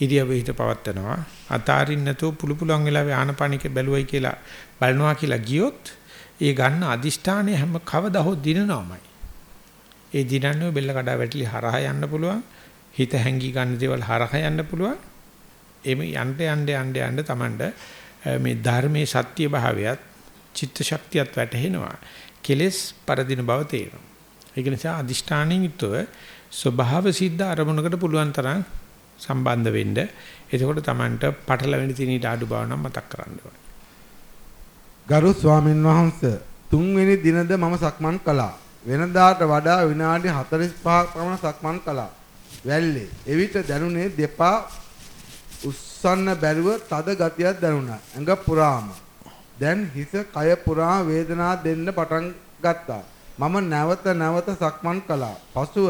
ඉරියව්ව හිත පවත්නවා. අතාරින් නැතුව පුළු පුළුවන් වෙලාවෙ ආනපනික බැලුවයි කියලා බලනවා කියලා ගියොත් ඒ ගන්න අදිෂ්ඨානය හැම කවදා හෝ දිනනවාමයි. ඒ දිනන්නේ බෙල්ල කඩා වැටිලි හරහා යන්න පුළුවන්. හිත හැංගී ගන්න දේවල් හරහා යන්න පුළුවන්. එමෙ යන්න යන්න යන්න යන්න Tamand මේ ධර්මයේ සත්‍ය භාවයත් චිත්ත ශක්තියත් වැටහෙනවා. කෙලස් පරදින බව තේරෙනවා. ඒක නිසා අදිෂ්ඨානින් යුතුව ස්වභාව සිද්ධ අරමුණකට පුළුවන් තරම් සම්බන්ධ වෙන්න. එතකොට Tamanට පටලැවෙන තියෙන ඊට අඩු බව නම් මතක් කරන්න ඕනේ. ගරු ස්වාමින් වහන්සේ තුන්වෙනි දිනද මම සක්මන් කළා. වෙනදාට වඩා විනාඩි 45ක් පමණ සක්මන් කළා. වැල්ලේ. එවිට දැනුනේ දෙපා උස්සන්න බැරුව තද ගතියක් දැනුණා. ඇඟ පුරාම. දැන් හිස කය පුරා වේදනා දෙන්න පටන් ගත්තා. මම නැවත නැවත සක්මන් කළා. පසුව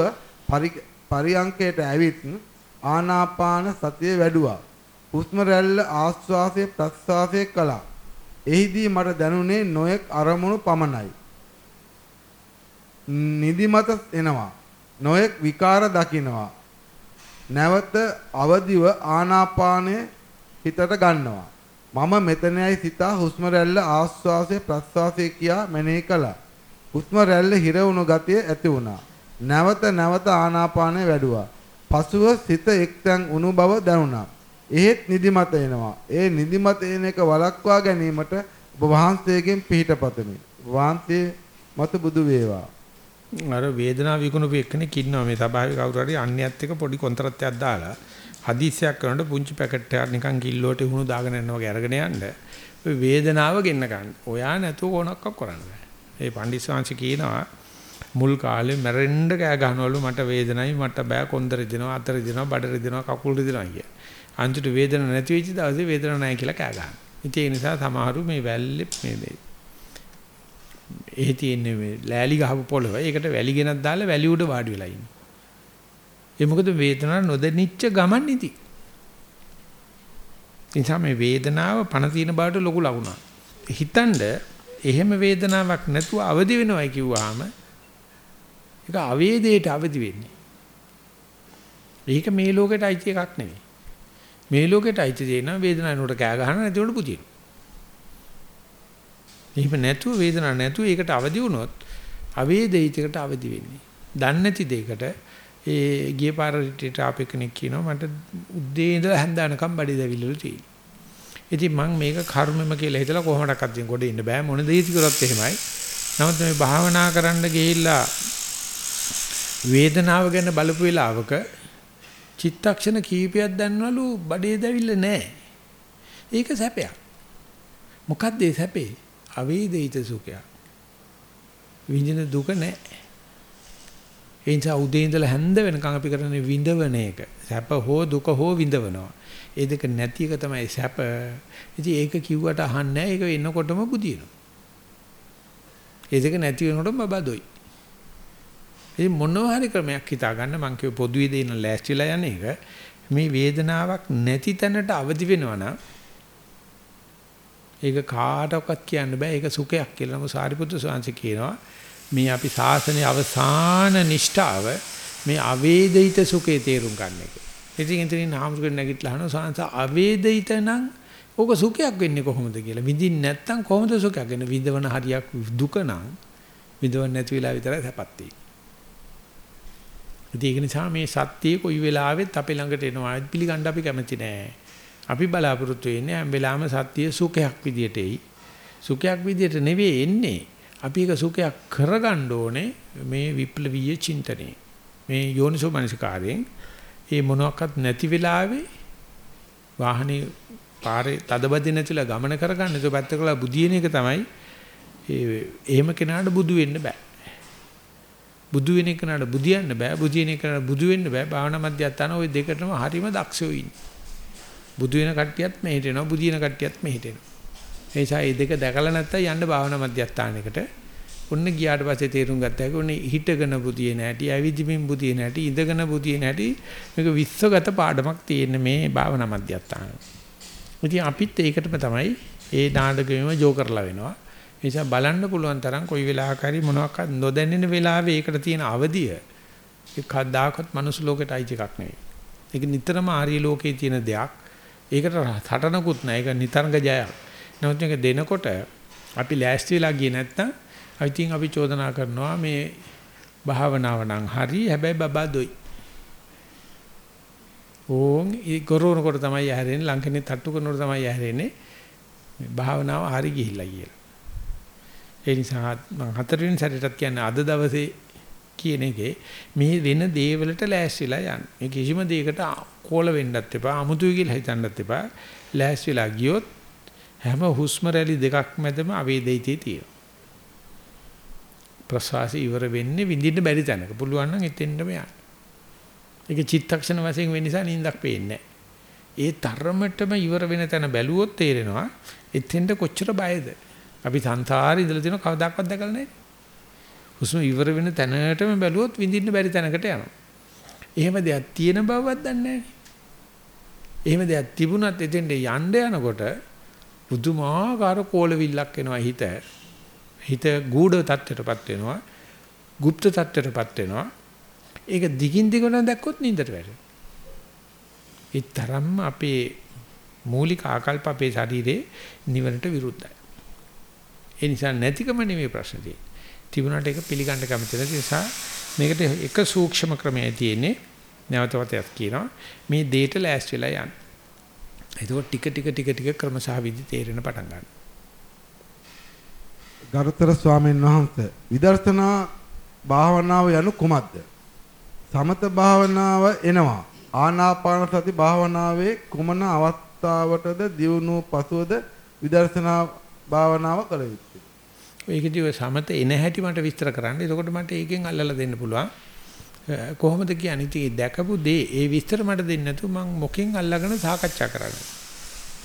පරියංකයට ඇවිත් ආනාපාන සතිය වැඩුවා. හුස්ම රැල්ල ආස්වාසය ප්‍රස්වාසය කළා. එහිදී මට දැනුනේ නොයෙක් අරමුණු පමණයි. නිදිමත එනවා. නොයෙක් විකාර දකින්නවා. නැවත අවදිව ආනාපානය හිතට ගන්නවා. මම මෙතනයි සිතා හුස්ම රැල්ල ආස්වාසය ප්‍රස්වාසය කියා මෙනෙහි කළා. හුස්ම රැල්ල හිර වුණු ගතිය ඇති වුණා. නැවත නැවත ආනාපානය වැඩුවා. පසුව සිත එක්තැන් වුණු බව දැනුණා. එහෙත් නිදිමත එනවා. ඒ නිදිමත එන එක වළක්වා ගැනීමට ඔබ වහන්සේගෙන් පිහිට පතමි. වහන්සේ මත බුදු වේවා. අර වේදනාව විකුණුපු එක්කෙනෙක් ඉන්නවා මේ සභාවේ කවුරු හරි අන්‍යයත් එක්ක පොඩි කොන්ත්‍රාත්යක් දාලා හදිස්සියක් කරනකොට පුංචි පැකට් එකක් නිකන් කිල්ලෝට වුණු දාගෙන යනවා වගේ අරගෙන යන්න. ඔය වේදනාව ගෙන්න ගන්න. ඔයා නැතුව කොනක්ක් කරන්න බෑ. ඒ පඬිස්සංශ කියනවා මුල් කාලේ මැරෙන්න කෑ ගහනවලු මට වේදනයි මට බෑ කොන්ද රිදෙනවා අත රිදෙනවා බඩ රිදෙනවා කකුල් රිදෙනවා කිය. අන්තිමට වේදන නැති වෙච්ච දවසේ වේදන නැහැ කියලා කෑ ගහනවා. ඉතින් ඒ නිසා සමහරු මේ වැල්ලේ මේ මේ එහි තියෙන මේ ලෑලි ගහපු පොළව ඒකට වැලි ගෙනත් දාලා වැලි උඩ වාඩි වෙලා ඉන්නේ. ඒ මොකද වේදනාව නොදැනිච්ච ගමන් ඉති. නිසා මේ වේදනාව පණ තියෙන බාට ලොකු ලකුණක්. හිතනද එහෙම වේදනාවක් නැතුව අවදි වෙනවයි කිව්වහම ඒක අවේදයට අවදි වෙන්නේ. ඒක මේ ලෝකෙට අයිති එකක් නෙවෙයි. මේ ලෝකෙට අයිති දේ නම් වේදනාවනට කෑ ගහන නැති උඩ පුදින. එහෙම නැතුව වේදනාවක් නැතුව ඒකට අවදි වුණොත් අවේදිතයකට අවදි වෙන්නේ. දන්නේ නැති දෙයකට ඒ ගිය පාර රිට්‍රීට් ආපේ කෙනෙක් කියනවා මට උදේ ඉඳලා හැන්දානකම් බඩේ දැවිල්ලලු තියෙනවා. ඉතින් මම මේක කර්මෙම කියලා හිතලා කොහොමඩක්වත් ඉතින් ගොඩ ඉන්න බෑ මොන දෙයක කරත් එහෙමයි. නමුත් මේ භාවනා කරන්න ගිහිල්ලා වේදනාව ගැන බලපු වෙලාවක චිත්තක්ෂණ කීපයක් දැන්නවලු බඩේ දැවිල්ල නැහැ. ඒක සැපයක්. මොකද්ද ඒ සැපේ? අවේදිත සුඛයක්. විඳින දුක නැහැ. ඒ නිසා උදේ ඉඳලා හැන්ද වෙනකන් අපි කරන්නේ විඳවන එක. සැප හෝ දුක හෝ විඳවනවා. ඒ දෙක නැති එක තමයි සැප. ඉතින් ඒක කිව්වට අහන්නේ නැහැ. ඒක එනකොටම බුදිනවා. ඒ දෙක නැති වෙනකොටම බබදොයි. ඉතින් මොනවා හරි ක්‍රමයක් හිතා ගන්න මං කිව්ව පොදුවේ දෙන ලෑස්තිලා යන එක මේ වේදනාවක් නැති තැනට අවදි වෙනවා නම් ඒක කාටවත් කියන්න බෑ ඒක සුඛයක් කියලා නමුත් සාරිපුත්‍ර ස්වාමීන් කියනවා මේ අපි සාසනයේ අවසාන නිෂ්ඨාව මේ අවේදිත සුඛේ තේරුම් ගන්න එක. ඉතින් ඉතින් නාමසුකෙන් නැගිටලා අහනවා සාංශ අවේදිත නම් ඕක සුඛයක් වෙන්නේ කොහොමද කියලා. විඳින්න නැත්තම් කොහොමද සුඛයක් වෙන්නේ? විඳවන හරියක් දුක නම් විඳවන්න නැති වෙලා විතරයි සැපත් තියෙන්නේ. ඒක නිසා මේ සත්‍යය කොයි වෙලාවෙත් අපේ ළඟට එනවා පිළිගන්න අපි කැමති නෑ. අපි බලාපොරොත්තු වෙන්නේ හැම වෙලාවෙම සත්‍ය සුඛයක් විදියට එයි. සුඛයක් විදියට නෙවෙයි එන්නේ. අපි ඒක සුඛයක් කරගන්න ඕනේ මේ විප්ලවීය චින්තනයේ. මේ යෝනිසෝ මනසිකාරයෙන් ඒ මොනවාක්වත් නැති වෙලාවේ වාහනේ පාරේ තදබදි නැතිලා ගමන කරගන්න ඒක පැත්තකලා බුදියන එක තමයි ඒ එහෙම කෙනාට බුදු වෙන්න බෑ. බුදු වෙන එකනට බුදියන්න බෑ. බුදියන එකනට බුදු වෙන්න බෑ. භාවනා මධ්‍යස්ථාන ওই දෙකටම හරීම දක්ෂයෝ ඉන්නේ. බුදු වෙන කට්ටියත් මෙහෙට එනවා බුදියන කට්ටියත් මෙහෙට එනවා. ඒ නිසා මේ දෙක දැකලා නැත්තම් යන්න භාවනා මධ්‍යස්ථානයකට. ඔන්න ගියාට පස්සේ තේරුම් ගත්තා ඒක ඔන්නේ හිටගෙන බුදියන හැටි ඇවිදිමින් බුදියන හැටි ඉඳගෙන බුදියන හැටි මේක විශ්වගත පාඩමක් තියෙන මේ භාවනා මධ්‍යස්ථාන ඉතින් අපිත් ඒකටම තමයි ඒ නාටකෙම ජෝ කරලා වෙනවා. නිසා බලන්න පුළුවන් තරම් කොයි වෙලාවක හරි මොනවාක්වත් නොදැනෙන වෙලාවේ ඒකට තියෙන අවදිය ඒ කද්දාකත් මනුස්ස ලෝකෙට අයිති එකක් නෙවෙයි. ඒක නිතරම ආර්ය ලෝකයේ තියෙන දෙයක්. ඒකට හටනකුත් නැහැ. ඒක නිතරංග ජයක්. නමුත් මේක දෙනකොට අපි ලෑස්ති වෙලා ගියේ නැත්තම් අයිතින් අපි චෝදනා කරනවා මේ භාවනාව නම් හරි හැබැයි බබා දොයි. ඕන් ඒ ගොරෝනකොට තමයි ඇහැරෙන්නේ ලංකනේ තට්ටු කරනකොට තමයි ඇහැරෙන්නේ. මේ භාවනාව හරි ගිහිල්ලා කියලා. ඒ නිසා මම හතරවෙනි සැරේටත් කියන්නේ අද දවසේ කියන එකේ මේ වෙන දේවලට ලෑස්තිලා යන්න. මේ කිසිම දෙයකට කෝල වෙන්නත් එපා, අමුතුයි කියලා හිතන්නත් එපා. ලෑස්තිලා ගියොත් හැම හුස්ම රැලි දෙකක් මැදම අවේදිතේ තියෙනවා. ප්‍රසවාසය ඉවර වෙන්නේ විඳින්න බැරි තැනක. පුළුවන් නම් එතෙන්නම යන්න. ඒක චිත්තක්ෂණ වශයෙන් වෙන නිසා නිින්දක් පේන්නේ ඒ තරමටම ඉවර වෙන තැන බැලුවොත් තේරෙනවා එතෙන්ට කොච්චර බයද අපි සංසාරේ ඉඳලා තියෙන කවදාකවත් දැකලා නැහැ. හුස්ම ඉවර වෙන තැනටම බැලුවොත් විඳින්න බැරි තැනකට යනවා. එහෙම දෙයක් තියෙන බවවත් දන්නේ එහෙම දෙයක් තිබුණත් එතෙන්ට යන්න යනකොට පුදුමාකාර කෝලවිල්ලක් එනවා හිත. හිත ගූඪ තත්ත්වයටපත් වෙනවා. গুপ্ত තත්ත්වයටපත් වෙනවා. ඒක දිගින් දිගට දැක්කොත් නින්දට වැටෙනවා. ඒ තරම්ම අපේ මූලික ආකල්ප අපේ ශරීරේ නිවනට විරුද්ධයි. ඒ නිසා නැතිකම නෙමෙයි ප්‍රශ්නේ තියෙන්නේ. තිබුණාට ඒක පිළිගන්න කැමති නැති නිසා මේකට එක සූක්ෂම ක්‍රමයක් තියෙන්නේ. නැවත වතයක් කියනවා මේ දේට ලෑස්ති වෙලා යන්න. එතකොට ටික ටික ටික ටික ක්‍රමසහ විදි තේරෙන පටන් ගන්නවා. ගරුතර ස්වාමීන් වහන්සේ විදර්ශනා භාවනාව යනු කුමක්ද? සමත භාවනාව එනවා. ආනාපාන සති භාවනාවේ කුමන අවස්ථාවටද දියුණු පසුවද විදර්ශනා භාවනාව කළ යුතුද? ඒකදී ඔය සමත එන හැටි මට විස්තර කරන්න. එතකොට මට ඒකෙන් අල්ලලා දෙන්න පුළුවන්. කොහොමද කියන්නේ? ඉතින් දැකපු දේ ඒ විස්තර මට දෙන්න නැතුව මම මොකෙන් අල්ලගෙන සාකච්ඡා කරන්නේ.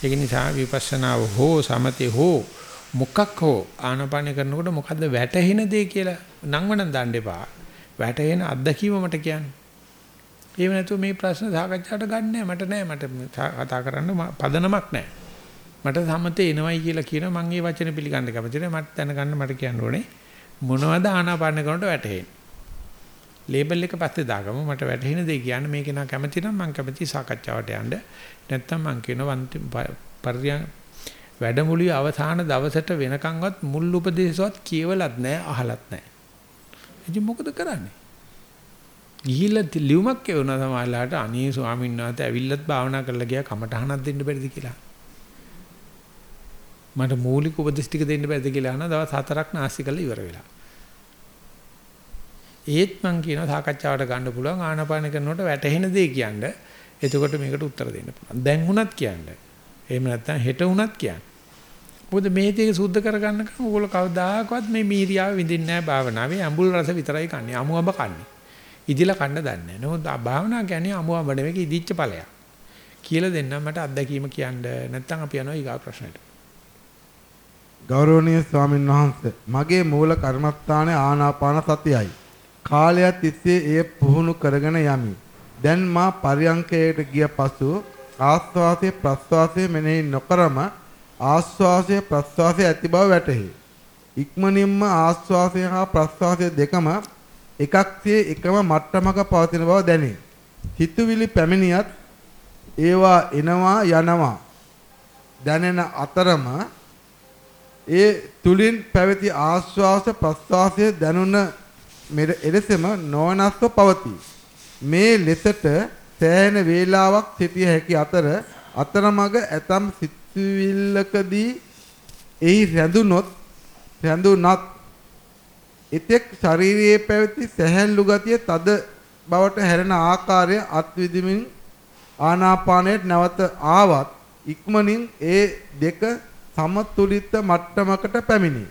ඒක නිසා විපස්සනාව හෝ සමතේ හෝ මොකක් හෝ ආනපාන කරනකොට මොකද්ද වැටහෙන දේ කියලා නංවනන් දාන්න එපා. වැටහෙන අත්දැකීම මට කියන්න. එහෙම නැතුව මේ ප්‍රශ්න සාකච්ඡාට ගන්නෑ මට නෑ මට කතා කරන්න පදනමක් නෑ. මට සම්මතේ එනවයි කියලා කියන මම ඒ වචන පිළිගන්න කැමති නෑ මට දැනගන්න මට කියන්න ඕනේ. මොනවද ආනාපාන කරනකොට වැටහෙන්නේ? ලේබල් එක පස්සේ දාගමු. මට වැටහෙන දේ කියන්න මේක නා කැමති නම් මම කැමති සාකච්ඡාවට යන්න. නැත්තම් මම කියන පරියන් වැඩමුළුවේ අවසාන දවසට වෙනකන්වත් මුල් උපදේශවත් කියවලත් නැහැ අහලත් නැහැ. ඉතින් මොකද කරන්නේ? ගිහිල්ලා ලියුමක් එවුණා සමහරලාට අනේ ස්වාමීන් වහන්සේ ඇවිල්ලත් භාවනා කරලා ගියා. කමටහනක් දෙන්න බැරිද කියලා. මට මූලික උපදෙස් ටික දෙන්න බැද්ද කියලා අහන දවස් හතරක් නාස්ති කරලා ඉවර වෙලා. ඒත් මං කියනවා සාකච්ඡාවට ගන්න පුළුවන් ආනාපාන කරනකොට වැටහෙන දේ කියන්න. එතකොට මේකට උත්තර දෙන්න පුළුවන්. දැන් වුණත් කියන්න. එහෙම නැත්නම් හෙට වුණත් කියන්න. මොකද මේ ටික සුද්ධ කරගන්නකම් ඕගොල්ලෝ කවදාකවත් මේ මීරියාව විඳින්නේ නැහැ භාවනාවේ. අඹුල් රස විතරයි කන්නේ. අමුඹ කන්නේ. ඉදිලා කන්න දන්නේ නැහැ. නමුත් භාවනා කියන්නේ අමුඹ නෙවෙයි ඉදිච්ච ඵලයක්. කියලා දෙන්න මට අත්දැකීම කියන්න. නැත්නම් අපි යනවා ඊගා ප්‍රශ්නෙට. ගෞරවනීය ස්වාමින් වහන්සේ මගේ මූල කර්මස්ථානයේ ආනාපාන සතියයි. කාලයක් තිස්සේ එය පුහුණු කරගෙන යමි. දැන් මා පරියංකයට ගිය පසු ආස්වාසයේ ප්‍රස්වාසයේ මෙනෙහි නොකරම ආස්වාසය ප්‍රස්වාසය ඇති බව වැටහි. ඉක්මනින්ම ආස්වාසය හා ප්‍රස්වාසය දෙකම එකක්සේ එකම මට්ටමක පවතින බව දැනේ. හිතුවිලි පැමිණියත් ඒවා එනවා යනවා දැනෙන අතරම ඒ තුලින් පැවති ආස්වාස ප්‍රස්වාසය දැනුණ එලෙසම නොවනස්ව පවතී. මේ ලෙසට සෑහෙන වේලාවක් සිටිය හැකි අතර අතරමඟ ඇතම් සිතුවිල්ලකදී එහි රැඳුනොත් රැඳුනත් එතෙක් ශරීරයේ පැවති සැහැල්ලු ගතිය තද බවට හැරෙන ආකාරය අත්විදිමින් ආනාපානයට නැවත ආවත් ඉක්මනින් ඒ දෙක සමතුලිත මට්ටමකට පැමිණේ.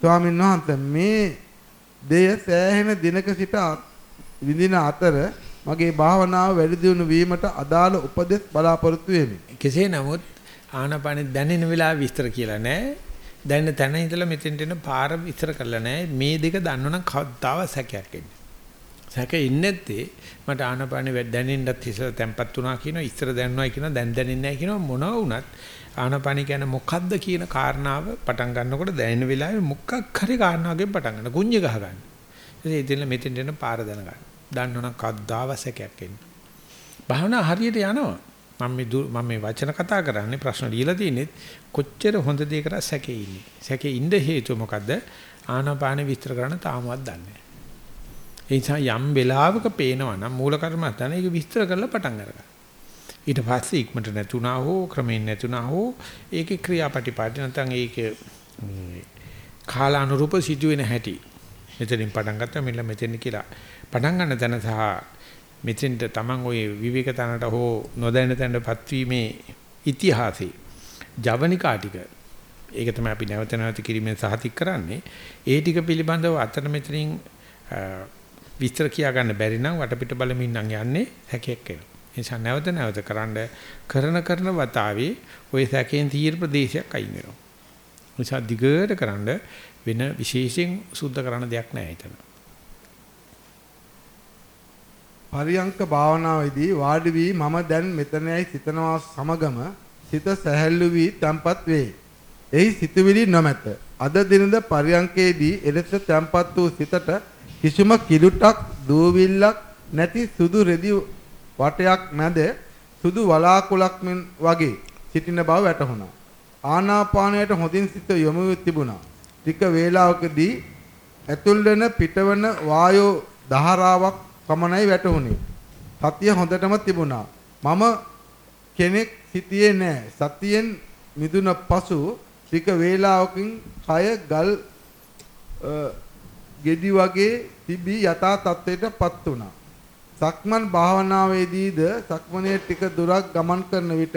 ස්වාමීන් වහන්සේ මේ දෙය සෑහෙන දිනක සිට විඳින අතර මගේ භාවනාව වැඩි දියුණු වීමට අදාළ උපදෙස් බලාපොරොත්තු වෙමි. කෙසේ නමුත් ආනාපානෙ දැනෙන වෙලාව විස්තර කියලා නැහැ. දැන් තැන ඉඳලා මෙතෙන්ට එන පාර විස්තර කරලා නැහැ. මේ දෙක දන්නවනම් කවදාව සැකයක් එන්නේ. සැක ඉන්නේ නැත්තේ මට ආනාපානෙ දැනෙන්නත් ඉස්සර තැම්පත් වුණා කියනවා ඉස්සර දැනනවා කියනවා දැන් දැනෙන්නේ නැහැ කියනවා මොනවා වුණත් ආනාපානෙ කියන්නේ මොකද්ද කියන කාරණාව පටන් ගන්නකොට දැනෙන වෙලාවේ මොකක් හරි කාරණාවකින් පටන් ගන්න. කුඤ්ඤ ගහ ගන්න. ඉතින් ඉතින් මෙතෙන්ට එන පාර දැනගන්න. දන්නවනම් කද්දාව සැකයක් එන්නේ. භාවනා හරියට යනවා. මම මේ මම මේ වචන කතා කරන්නේ ප්‍රශ්න දීලා තියෙන්නේ කොච්චර හොඳ දේ කරා සැකේ ඉන්නේ. සැකේ ඉන්න හේතුව මොකද්ද? ආනාපාන විස්තර කරන්න තාමවත් දන්නේ නැහැ. ඒ නිසා යම් වෙලාවක පේනවා නම් මූල කර්මත්තන ඒක විස්තර කරලා පටන් අරගන්න. ඊට පස්සේ ඉක්මනට නැතුණා හෝ ක්‍රමයෙන් නැතුණා හෝ ඒකේ ක්‍රියාපටිපාටි නැත්නම් ඒකේ කාලානුරූප සිදුවෙන හැටි. මෙතනින් පටන් ගත්තා මෙන්න මෙතන කියලා. පටන් ගන්න තැන සහ මෙතෙන්ට Taman ওই විවේක තැනට හෝ නොදැන තැනටපත් වීමේ ඉතිහාසය ජවනිකා ටික ඒක තමයි අපි නැවත නැවත කිරීමෙන් සහතික කරන්නේ. ඒ ටික පිළිබඳව අතර මෙතනින් විස්තර කියා ගන්න බැරි නම් වටපිට බලමින් නම් යන්නේ හැකයක් වෙනවා. ඒ නිසා නැවත නැවත කරන්න කරන කරන වතාවේ ওই සැකයෙන් තීර ප්‍රදේශයක් අයින් වෙනවා නිසා දිගට කරන්න වෙන විශේෂයෙන් සුද්ධ කරන දෙයක් නැහැ එතන පරියංක භාවනාවේදී වාඩි වී මම දැන් මෙතනයි සිතනවා සමගම සිත සැහැල්ලු වී තැම්පත් වේ. එහි සිතුවිලි නොමැත. අද දිනද පරියංකේදී එලෙස තැම්පත් වූ සිතට කිසිම කිලුටක් දූවිල්ලක් නැති සුදු රෙදි වටයක් මැද සුදු වලාකුලක් වගේ සිටින බව වැටහුණා. ආනාපානයට හොඳින් සිත යොමු තිබුණා. ටික වේලාවකදී ඇතුල් වෙන පිටවන වායෝ ධාරාවක් පමණයි වැටුනේ. සතිය හොඳටම තිබුණා. මම කෙනෙක් සිටියේ නෑ. සතියෙන් මිදුන පසු ටික වේලාවකින් කය ගල් ගෙඩි වගේ තිබී යථා තත්ත්වයටපත් වුණා. සක්මන් භාවනාවේදීද සක්මනේ ටික දුරක් ගමන් කරන විට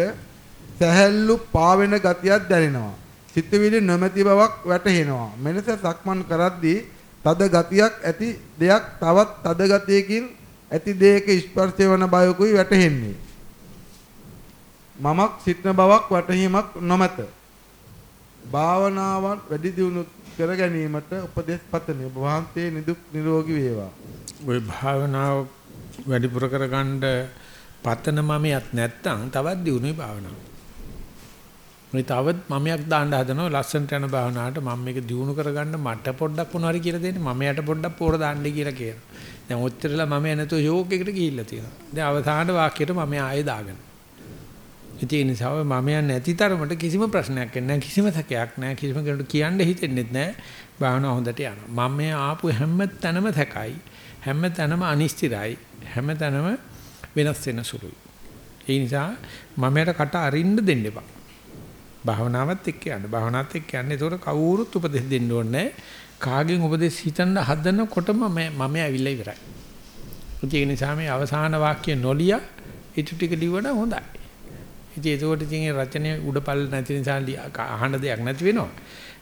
සැහැල්ලු පාවෙන ගතියක් දැනෙනවා. සිතුවිලි නොමැති බවක් වැටහෙනවා. මෙලෙස සක්මන් කරද්දී තද ගතියක් ඇති දෙයක් තවත් තද ගතියකින් ඇති දෙයක ස්පර්ශය වන බයකුයි වැටහෙන්නේ. මමක් සිටන බවක් වැටහීමක් නොමැත. භාවනාවන් වැඩි දියුණු කර ගැනීමට උපදෙස් පතමි. ඔබ වහන්සේ නිදුක් නිරෝගී වේවා. ওই භාවනාව වැඩිපුර කරගන්න පතන මමියක් නැත්තම් තවත් දියුණුවේ භාවනාව. මේ තවත් මමයක් දාන්න හදනවා ලස්සනට යන භාවනාවට මම මේක දිනු කරගන්න මට පොඩ්ඩක් මොනවාරි කියලා දෙන්න මම යට පොඩ්ඩක් පෝර දාන්නයි කියලා කියනවා. දැන් ඔච්චරලා මම නැතුව ෂෝක් එකකට ගිහිල්ලා තියෙනවා. දැන් අවසාන වාක්‍යයට මම ආයෙ දාගෙන. ඉතින් ඒ නිසා මම නැති තරමට කිසිම ප්‍රශ්නයක් නැහැ කිසිම සැකයක් නැහැ කිසිම කෙනෙකුට කියන්න හිතෙන්නෙත් නැහැ. භාවනාව හොඳට යනවා. මම මේ ආපු හැම තැනම සැකයි. හැම තැනම අනිශ්චිතයි. හැම තැනම වෙනස් වෙන සුළුයි. ඒ නිසා මමයට කට අරින්න දෙන්න එපා. භාවනාවත් එක්ක යන්න. භාවනාවත් එක්ක යන්න. ඒතකොට කවුරුත් උපදෙස් දෙන්න ඕනේ කාගෙන් උපදෙස් හිතන්න හදනකොටම මම මම ඇවිල්ලා ඉවරයි. ඒ නිසා මේ අවසාන වාක්‍ය නොලිය ඊට ටික ලිව්වනම් හොඳයි. ඉතින් ඒකෝට ඉතින් රචනයේ උඩපල් නැති නිසා අහන්න දෙයක් නැති වෙනවා.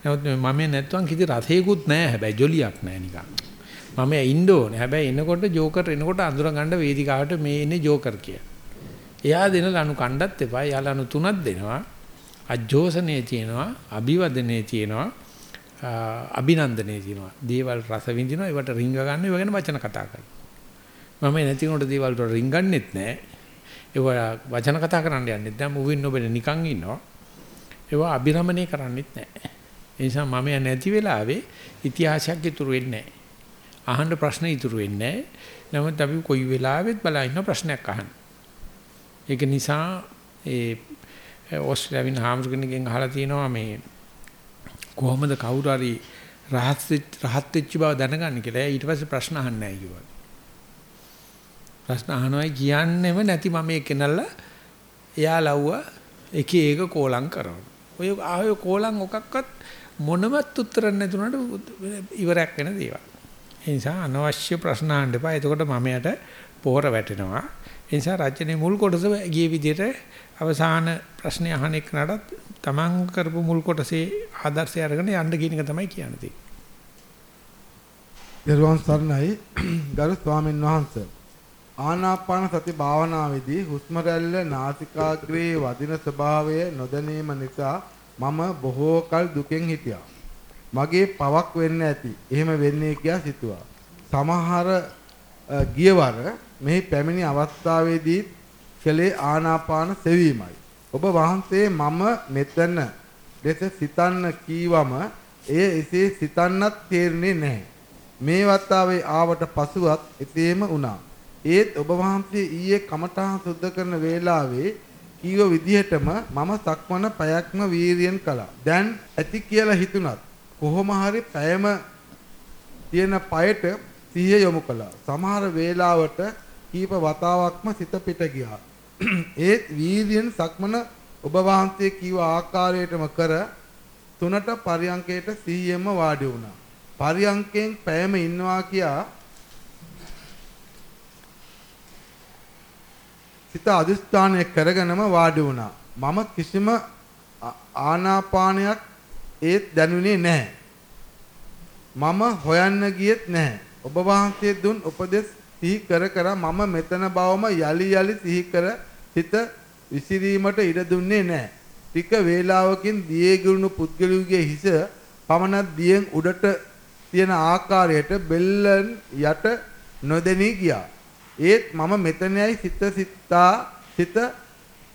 නමුත් මම නැත්නම් කිසි රසයකුත් නැහැ හැබැයි ජොලියක් නැහැ නිකන්. මම ඉන්න ඕනේ. හැබැයි එනකොට ජෝකර් එනකොට අඳුර ගන්න වේදිකාවට මේ ඉන්නේ ජෝකර් කියලා. එයා දෙන ලනු කණ්ඩත් එපා. එයා ලනු තුනක් දෙනවා. අජෝසනේ තියෙනවා, අභිවදනේ තියෙනවා, අභිනන්දනේ තියෙනවා. දේවල් රස විඳිනවා. ඒවට රිංග ගන්න ඒව ගැන වචන කතා කරනවා. මම නැති උනට දේවල් වලට රිංගන්නෙත් නැහැ. ඒවා වචන කතා කරන්න යන්නෙත් නැහැ. මුවින් නොබෙන නිකන් ඉන්නවා. ඒවා අභිරමණය කරන්නෙත් නැහැ. ඒ නිසා මම නැති වෙලාවේ ඉතිහාසයක් ඉතුරු වෙන්නේ නැහැ. අහන්න ප්‍රශ්න ඉතුරු වෙන්නේ නැහැ. නමුත් අපි කොයි වෙලාවෙත් බලා ඉන්න ප්‍රශ්නයක් අහන්න. ඒක නිසා ඒ ඕස්ට්‍රේලියාවෙන් හාමුදුරගෙනගෙන් අහලා තියෙනවා මේ කොහොමද කවුරු හරි රහත් රහත් වෙච්ච බව දැනගන්නේ කියලා. ඊට පස්සේ ප්‍රශ්න අහන්නේ නැහැ කිව්වා. ප්‍රශ්න අහනවයි කියන්නෙම නැති මම මේ කෙනල්ලා එයා ලව්ව එක එක කෝලම් කරනවා. ඔය ආය කෝලම් ඔකක්වත් මොනවත් උත්තර නැතුනට ඉවරයක් වෙන දේවල්. ඒ නිසා අනවශ්‍ය ප්‍රශ්න අහන්න එපා. එතකොට මම යට පොහොර වැටෙනවා. ඒ නිසා රචනයේ මුල් කොටස ගිය විදිහට අවසාන ප්‍රශ්නේ අහන එකනටත් තමන් කරපු මුල් කොටසේ ආදර්ශය අරගෙන යන්න කියන එක තමයි කියන්නේ. දරුවන් සරණයි ගරු ස්වාමීන් වහන්සේ ආනාපාන සති භාවනාවේදී හුස්ම රැල්ල නාසිකාග්‍රේ වදින ස්වභාවය නොදැනීම නිසා මම බොහෝ කල දුකෙන් හිටියා. මගේ පවක් වෙන්න ඇති. එහෙම වෙන්නේ කියලා සිතුවා. සමහර ගියවර මෙහි පැමිණි අවස්ථාවේදී කළේ ආනාපාන සෙවීමයි. ඔබ වහන්සේ මම මෙතන දෙස සිතන්න කීවම එය එසේ සිතන්නත් තේරෙන්නේ නැහැ. මේ වතාවේ ආවට පසුවත් එසේම වුණා. ඒත් ඔබ වහන්සේ ඊයේ කමඨහන් සුද්ධ කරන වේලාවේ කීව විදිහටම මම සක්මන පැයක්ම වීරියෙන් කළා. දැන් ඇති කියලා හිතුණත් කොහොම හරි පැයම තියෙන පයට සිහිය යොමු කළා. සමහර වේලාවට කීප වතාවක්ම සිත පිට ගියා. ඒත් වීර්යෙන් සක්මන ඔබ වහන්සේ කීව ආකාරයටම කර තුනට පරියංකයට සිහියෙන්ම වාඩි වුණා. පරියංකයෙන් පැයම ඉන්නවා කියා සිත අදිස්ථානය කරගෙනම වාඩි වුණා. මම කිසිම ආනාපානයක් ඒත් දැනුනේ නැහැ. මම හොයන්න ගියෙත් නැහැ. ඔබ වහන්සේ දුන් උපදෙස් සිහි කර කර මම මෙතන බවම යලි යලි සිහි කර සිත විසිරීමට ඉඩ දුන්නේ නැහැ. ටික වේලාවකින් දියේ ගිරුණු පුද්ගලයාගේ හිස පමණක් දියෙන් උඩට තියෙන ආකාරයට බෙල්ලන් යට නොදෙනී ගියා. ඒත් මම මෙතනයි සිත සිතා සිත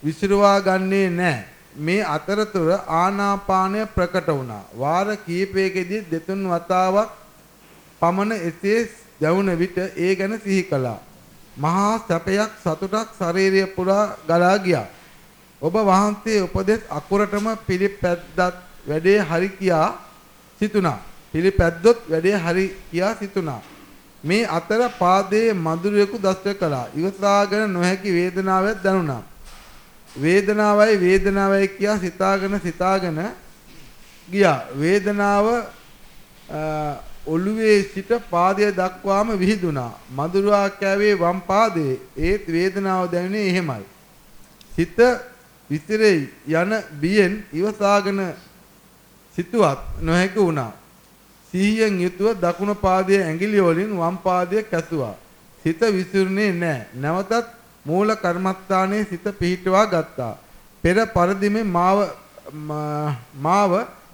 විසිරවා ගන්නේ නැහැ. මේ අතරතුර ආනාපානය ප්‍රකට වුණා. වාර කීපයකදී දෙතුන් වතාවක් පමණ එසේ දැවුන විට ඒ ගැන සිහි කළා. මහා සැපයක් සතුටක් ශාරීරිය පුරා ගලා ගියා. ඔබ වහන්සේ උපදෙස් අකුරටම පිළිපැද්දත් වැඩේ හරි කියා සිතුණා. පිළිපැද්දොත් වැඩේ හරි කියා සිතුණා. මේ අතර පාදයේ මధుරයක දෂ්ට කළා. ඉවසාගෙන නොහැකි වේදනාවක් දැනුණා. වේදනාවයි වේදනාවයි කියා සිතාගෙන සිතාගෙන ගියා. වේදනාව ඔළුවේ සිට පාදය දක්වාම විහිදුනා. මధుරවා කෑවේ වම් පාදයේ ඒත් වේදනාව දැනුනේ එහෙමයි. සිත විසිරෙයි යන බියෙන් ඉවසාගෙන සිටුවත් නොහැකි වුණා. සිහියෙන් යුතුව දකුණු පාදයේ ඇඟිලි වලින් වම් පාදය කැසුවා. සිත විසිරුනේ නැහැ. නැවතත් මූල කර්මස්ථානයේ සිත පිහිටවා ගත්තා. පෙර පරිදිමේ මාව මාව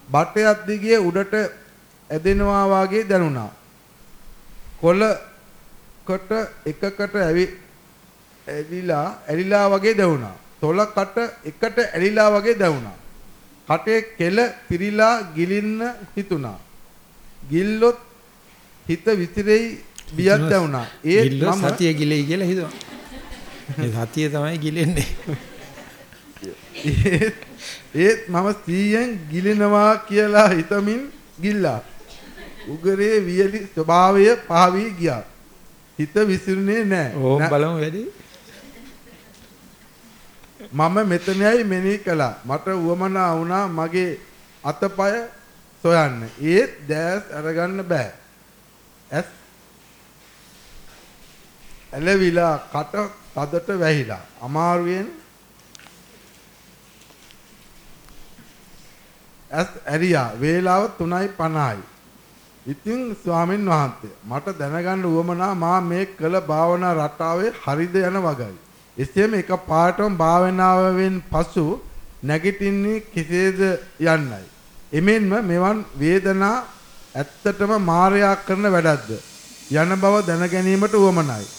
බටයක් දිගේ උඩට ඇදෙනවා වාගේ දැනුණා. කොළකට එකකට ඇවි ඇලිලා ඇලිලා වගේ දැනුණා. තොලකට එකට ඇලිලා වගේ දැනුණා. කටේ කෙල පිරීලා ගිලින්න හිතුණා. ගිල්ලොත් හිත විසිරෙයි බියක් දැනුණා. මම සතිය ගිලෙයි කියලා හිතුවා. ඒ සතිය තමයි ගිලෙන්නේ. ඒත් මම 100න් ගිලිනවා කියලා හිතමින් ගිල්ලා. උගරේ වියලි ස්වභාවය පහවී ගියා. හිත විසිරුනේ නැහැ. ඕම් බලමු වැඩි. මම මෙතනයි මෙනෙහි කළා. මට උවමනා වුණා මගේ අතපය සොයන්න. ඒත් දැස් අරගන්න බෑ. ඇස් ඇලවිලා කට තදට වැහිලා. අමාරුවෙන් ඇස් ඇරියා. වේලාව 3:50යි. ඉතින් ස්වාමින් වහන්සේ මට දැනගන්න උවමනා මා මේ කළ භාවනා රටාවේ හරිද යන වගයි. එසේම එක පාටම භාවනාවෙන් පසු නැගිටින්නේ කෙසේද යන්නයි. එමෙන්ම මෙවන් වේදනා ඇත්තටම මායя කරන වැඩක්ද යන බව දැන ගැනීමට උවමනයි.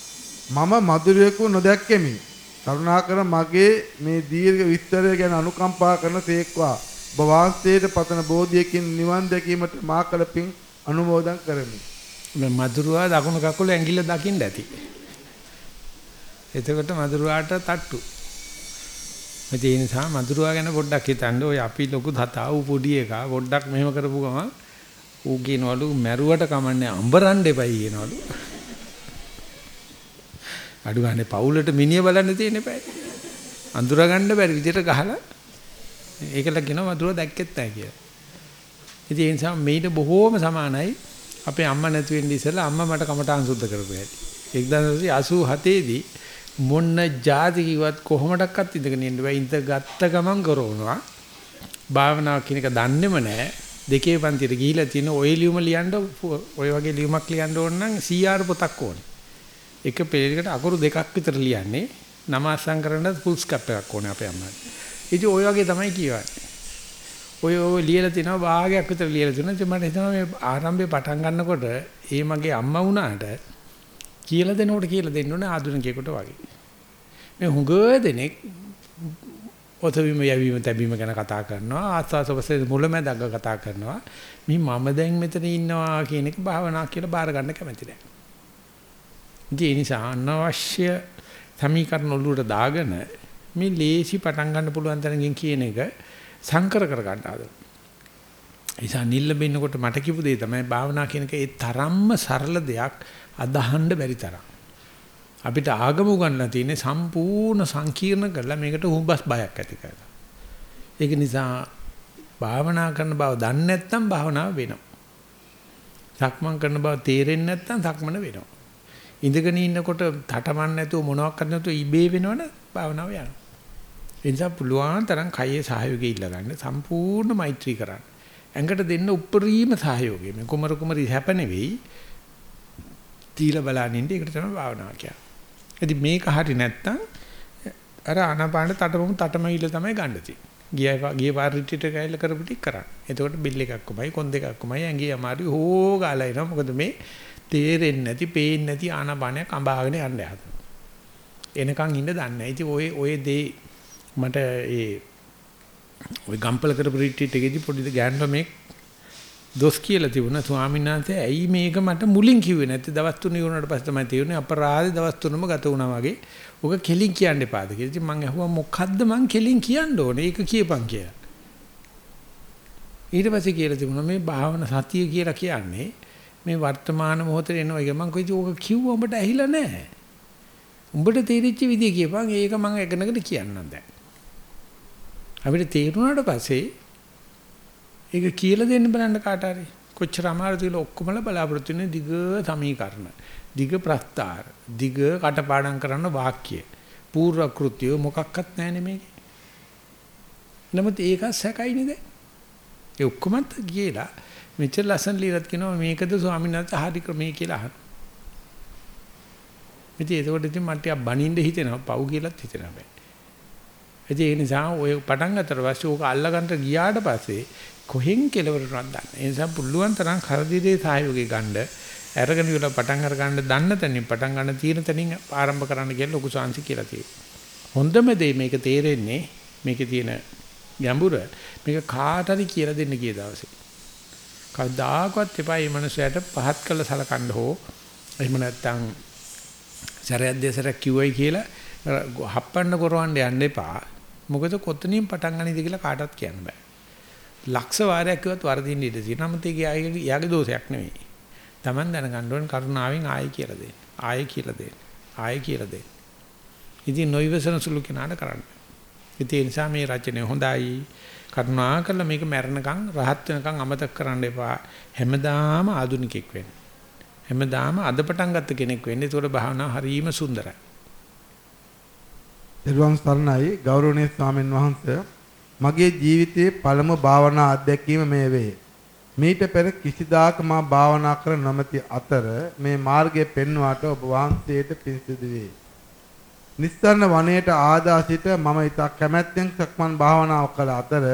මම මధుරයෙකු නොදැක්කෙමි. කරුණාකර මගේ මේ දීර්ඝ විස්තරය ගැන අනුකම්පා කරන තේක්වා. ඔබ වාස්තේට පතන බෝධියකින් නිවන් දැකීමට මා කල පිං අනුමෝදන් කරමි. මේ මధుරවා දකුණු කකුල ඇඟිල්ල දකින්න ඇති. එතකොට මధుරවාට තට්ටු. ඒ නිසා මధుරවා ගැන පොඩ්ඩක් හිතන්න. ඔය අපි ලොකු තතා වූ පොඩි එක පොඩ්ඩක් මෙහෙම කරපු ගමන් ඌ කියනවලු මැරුවට කමන්නේ අඹරන්න එපයි කියනවලු. අඩු ගන්න පවුලට මිනිය බලන්න තියෙන එපයි. අඳුර ගන්න බැරි විදිහට ගහලා ඒකල කියනවා මధుරව දැක්කෙත් නැහැ කියලා. ඉතින් ඒ නිසා මේට බොහෝම සමානයි අපේ අම්මා නැති වෙන්න ඉස්සෙල්ලා අම්මා මට කමටහන් සුද්ධ කරපු හැටි. 1987 දී මොන්න જાති කිව්වත් කොහොමඩක්වත් ඉඳගෙන ඉන්න බෑ. ඉඳ ගත්ත ගමන් කරවනවා. භාවනාව කියන එක දන්නේම නැහැ. දෙකේ පන්තියට ගිහිලා තියෙන ඔය ලියුම ලියන්න ඔය වගේ ලියුමක් ලියන්න ඕන නම් CR පොතක් ඕනේ. එක පෙළයකට අකුරු දෙකක් විතර ලියන්නේ. නම අසං කරන්න ෆුල් ස්කැප් එකක් ඕනේ අපේ අම්මාට. ඉතින් ඔය වගේ තමයි කියවන්නේ. ඔය ඔය ලියලා තිනවා භාගයක් විතර ලියලා තිනවා. ඉතින් මට හිතෙනවා මේ ආරම්භයේ පටන් ගන්නකොට ඒ මගේ අම්මා වුණාට කියලා දෙනකොට කියලා දෙන්න ඕනේ ආධුනිකයෙකුට වගේ. මේ හුඟ දෙනෙක් ඔතවිම යවීම තැබීම ගැන කතා කරනවා ආස්වාසවසේ මුලමැදග කතා කරනවා මේ මම දැන් මෙතන ඉන්නවා කියන එක භාවනා කියලා බාර ගන්න කැමති නැහැ. ඒ නිසා අනවශ්‍ය සමීකරණ වලට දාගෙන මේ ලේසි පටන් ගන්න පුළුවන් තරමින් කියන එක සංකර කර ගන්න ආදෝ. නිසා නිල්ල බින්නකොට මට කිව්ව දේ තමයි භාවනා කියන එක ඒ තරම්ම සරල දෙයක් අදහන්න බැරි තරම්. අපිට ආගම උගන්ලා තියෙන්නේ සම්පූර්ණ සංකීර්ණ කරලා මේකට හුඹස් බයක් ඇති කරලා. ඒක නිසා භාවනා කරන බව දන්නේ නැත්නම් භාවනාව වෙනවා. සක්මන් කරන බව තේරෙන්නේ නැත්නම් සක්මන වෙනවා. ඉඳගෙන ඉන්නකොට තටමන් නැතුව මොනවක් කරන්න නැතුව ඉබේ වෙනවනේ භාවනාව යනවා. ඒ නිසා පුළුවන් තරම් කයේ සහයෝගය ඉල්ල ගන්න සම්පූර්ණ මෛත්‍රී කරන්න. ඇඟට දෙන්න උප්පරීම සහයෝගය. මේ කුමරු කුමරි හැප නෙවෙයි. තීල බලනින්න ඒකට තමයි භාවනාව කියන්නේ. ඉතින් මේක හරි නැත්තම් අර ආනාපාන තටමු තටමවිල තමයි ගන්න තියෙන්නේ. ගිය ගිය පාර රිට්‍රීට් එක ඇවිල්ලා කරපු ටික කරා. එතකොට බිල් එකක් කොමයි කොන් දෙකක් කොමයි ඇඟේ අමාරු හෝ ගාලා එනවා. මොකද මේ තේරෙන්නේ නැති, පේන්නේ නැති ආනාපානයක් අඹාගෙන යන්න හදනවා. එනකන් ඉන්න දන්නේ නැහැ. ඉතින් ඔය ඔය දේ මට ඒ ওই ගම්පල කරපු රිට්‍රීට් එකේදී පොඩි ගෑනු මේක දොස් කියලා තිබුණා ස්වාමීන් වහන්සේ ඇයි මේක මට මුලින් කිව්වේ නැත්තේ දවස් තුන ඉවරනට පස්සේ තමයි තේරුනේ අපරාධේ දවස් තුනම ගත වුණා වගේ. ඔක කෙලින් කියන්න එපාද කියලා. ඉතින් මං අහුවා මොකද්ද මං කෙලින් කියන්න ඕනේ? ඒක කියපන් කියලා. ඊට පස්සේ කියලා තිබුණා මේ භාවන සතිය කියලා කියන්නේ මේ වර්තමාන මොහොතේ එනවා. ඒක මං කොයිද ඕක කිව්ව උඹට ඇහිලා නැහැ. උඹට තේරිච්ච විදිය කියපන්. ඒක මං එකනකට කියන්නම් දැන්. අපිට තේරුණාට පස්සේ ඒක කියලා දෙන්න බලන්න කාට හරි. කොච්චර අමාරුද කියලා ඔක්කොමලා බලාපොරොත්තු වෙන දිග සමීකරණ. දිග ප්‍රස්තාර. දිග කටපාඩම් කරන වාක්‍ය. පූර්ව කෘත්‍ය මොකක්වත් නැහැ මේකේ. නමුත් ඒක සැකයි නේද? ඒ ඔක්කොමත් කියලා මෙච්චර ලස්සන ලියලත් කියනවා මේකද ස්වාමීන් වහන්සේ හරි ක්‍රමයේ කියලා අහන. ඉතින් ඒකෝට ඉතින් මට බනින්න හිතෙනවා පව් කියලාත් හිතෙනවා බෑ. ඒ නිසා ඔය පටන් ගන්නතර පස්සේ ඕක අල්ලගන්න ගියාට පස්සේ කොහෙන් කෙලවරටවත් දන්නේ. ඒ නිසා පුළුවන් තරම් කරදීදී සහයෝගය ගන්න අරගෙන ඉවර පටන් අර ගන්න දන්න තැනින් පටන් ගන්න තියෙන තැනින් ආරම්භ කරන්න කියලා ලොකු සංසි කියලා තියෙනවා. හොඳම දේ මේක තේරෙන්නේ මේකේ තියෙන ගැඹුර මේක කාට හරි කියලා දෙන්න ගිය දවසේ. කවදාකවත් එපා මේ මනුස්සයාට පහත් කළ සලකන්න හෝ එහෙම නැත්නම් සැරයක් දෙසරක් කිව්වයි කියලා හප්පන්න කරවන්න යන්න එපා. මොකද කොතනින් පටන් ගන්නද කියලා කාටවත් කියන්න බෑ. ලක්ෂ වාරයක් කිව්වත් වරදින්න ඉඩ තියෙනවා. නමුත් ඒක යාගේ දෝෂයක් නෙවෙයි. Taman දැනගන්න ඕන කරුණාවෙන් ආයෙ කියලා දෙන්න. ආයෙ කියලා දෙන්න. ආයෙ කියලා දෙන්න. ඉතින් නොයිවසන සුළු කෙනාට කරන්න. ඒ නිසා මේ රචනය හොඳයි. කරුණාකරලා මේක මැරෙනකන් රහත් වෙනකන් අමතක කරන්න එපා. හැමදාම ආදුනිකෙක් වෙන්න. හැමදාම අද පටන් ගත්ත කෙනෙක් වෙන්න. ඒතකොට භාවනාව හරීම සුන්දරයි. දරුවන් සරණයි ගෞරවනීය ස්වාමීන් වහන්සේ මගේ ජීවිතයේ පළමු භාවනා අත්දැකීම මේ වේ. මීට පෙර කිසිදාක මා භාවනා කර නොමැති අතර මේ මාර්ගය පෙන්වාට ඔබ වහන්සේට පින් සිදු වේ. නිස්සරණ වනයේට ආදා සිට මම ඉතා කැමැත්තෙන් සක්මන් භාවනාව කළ අතර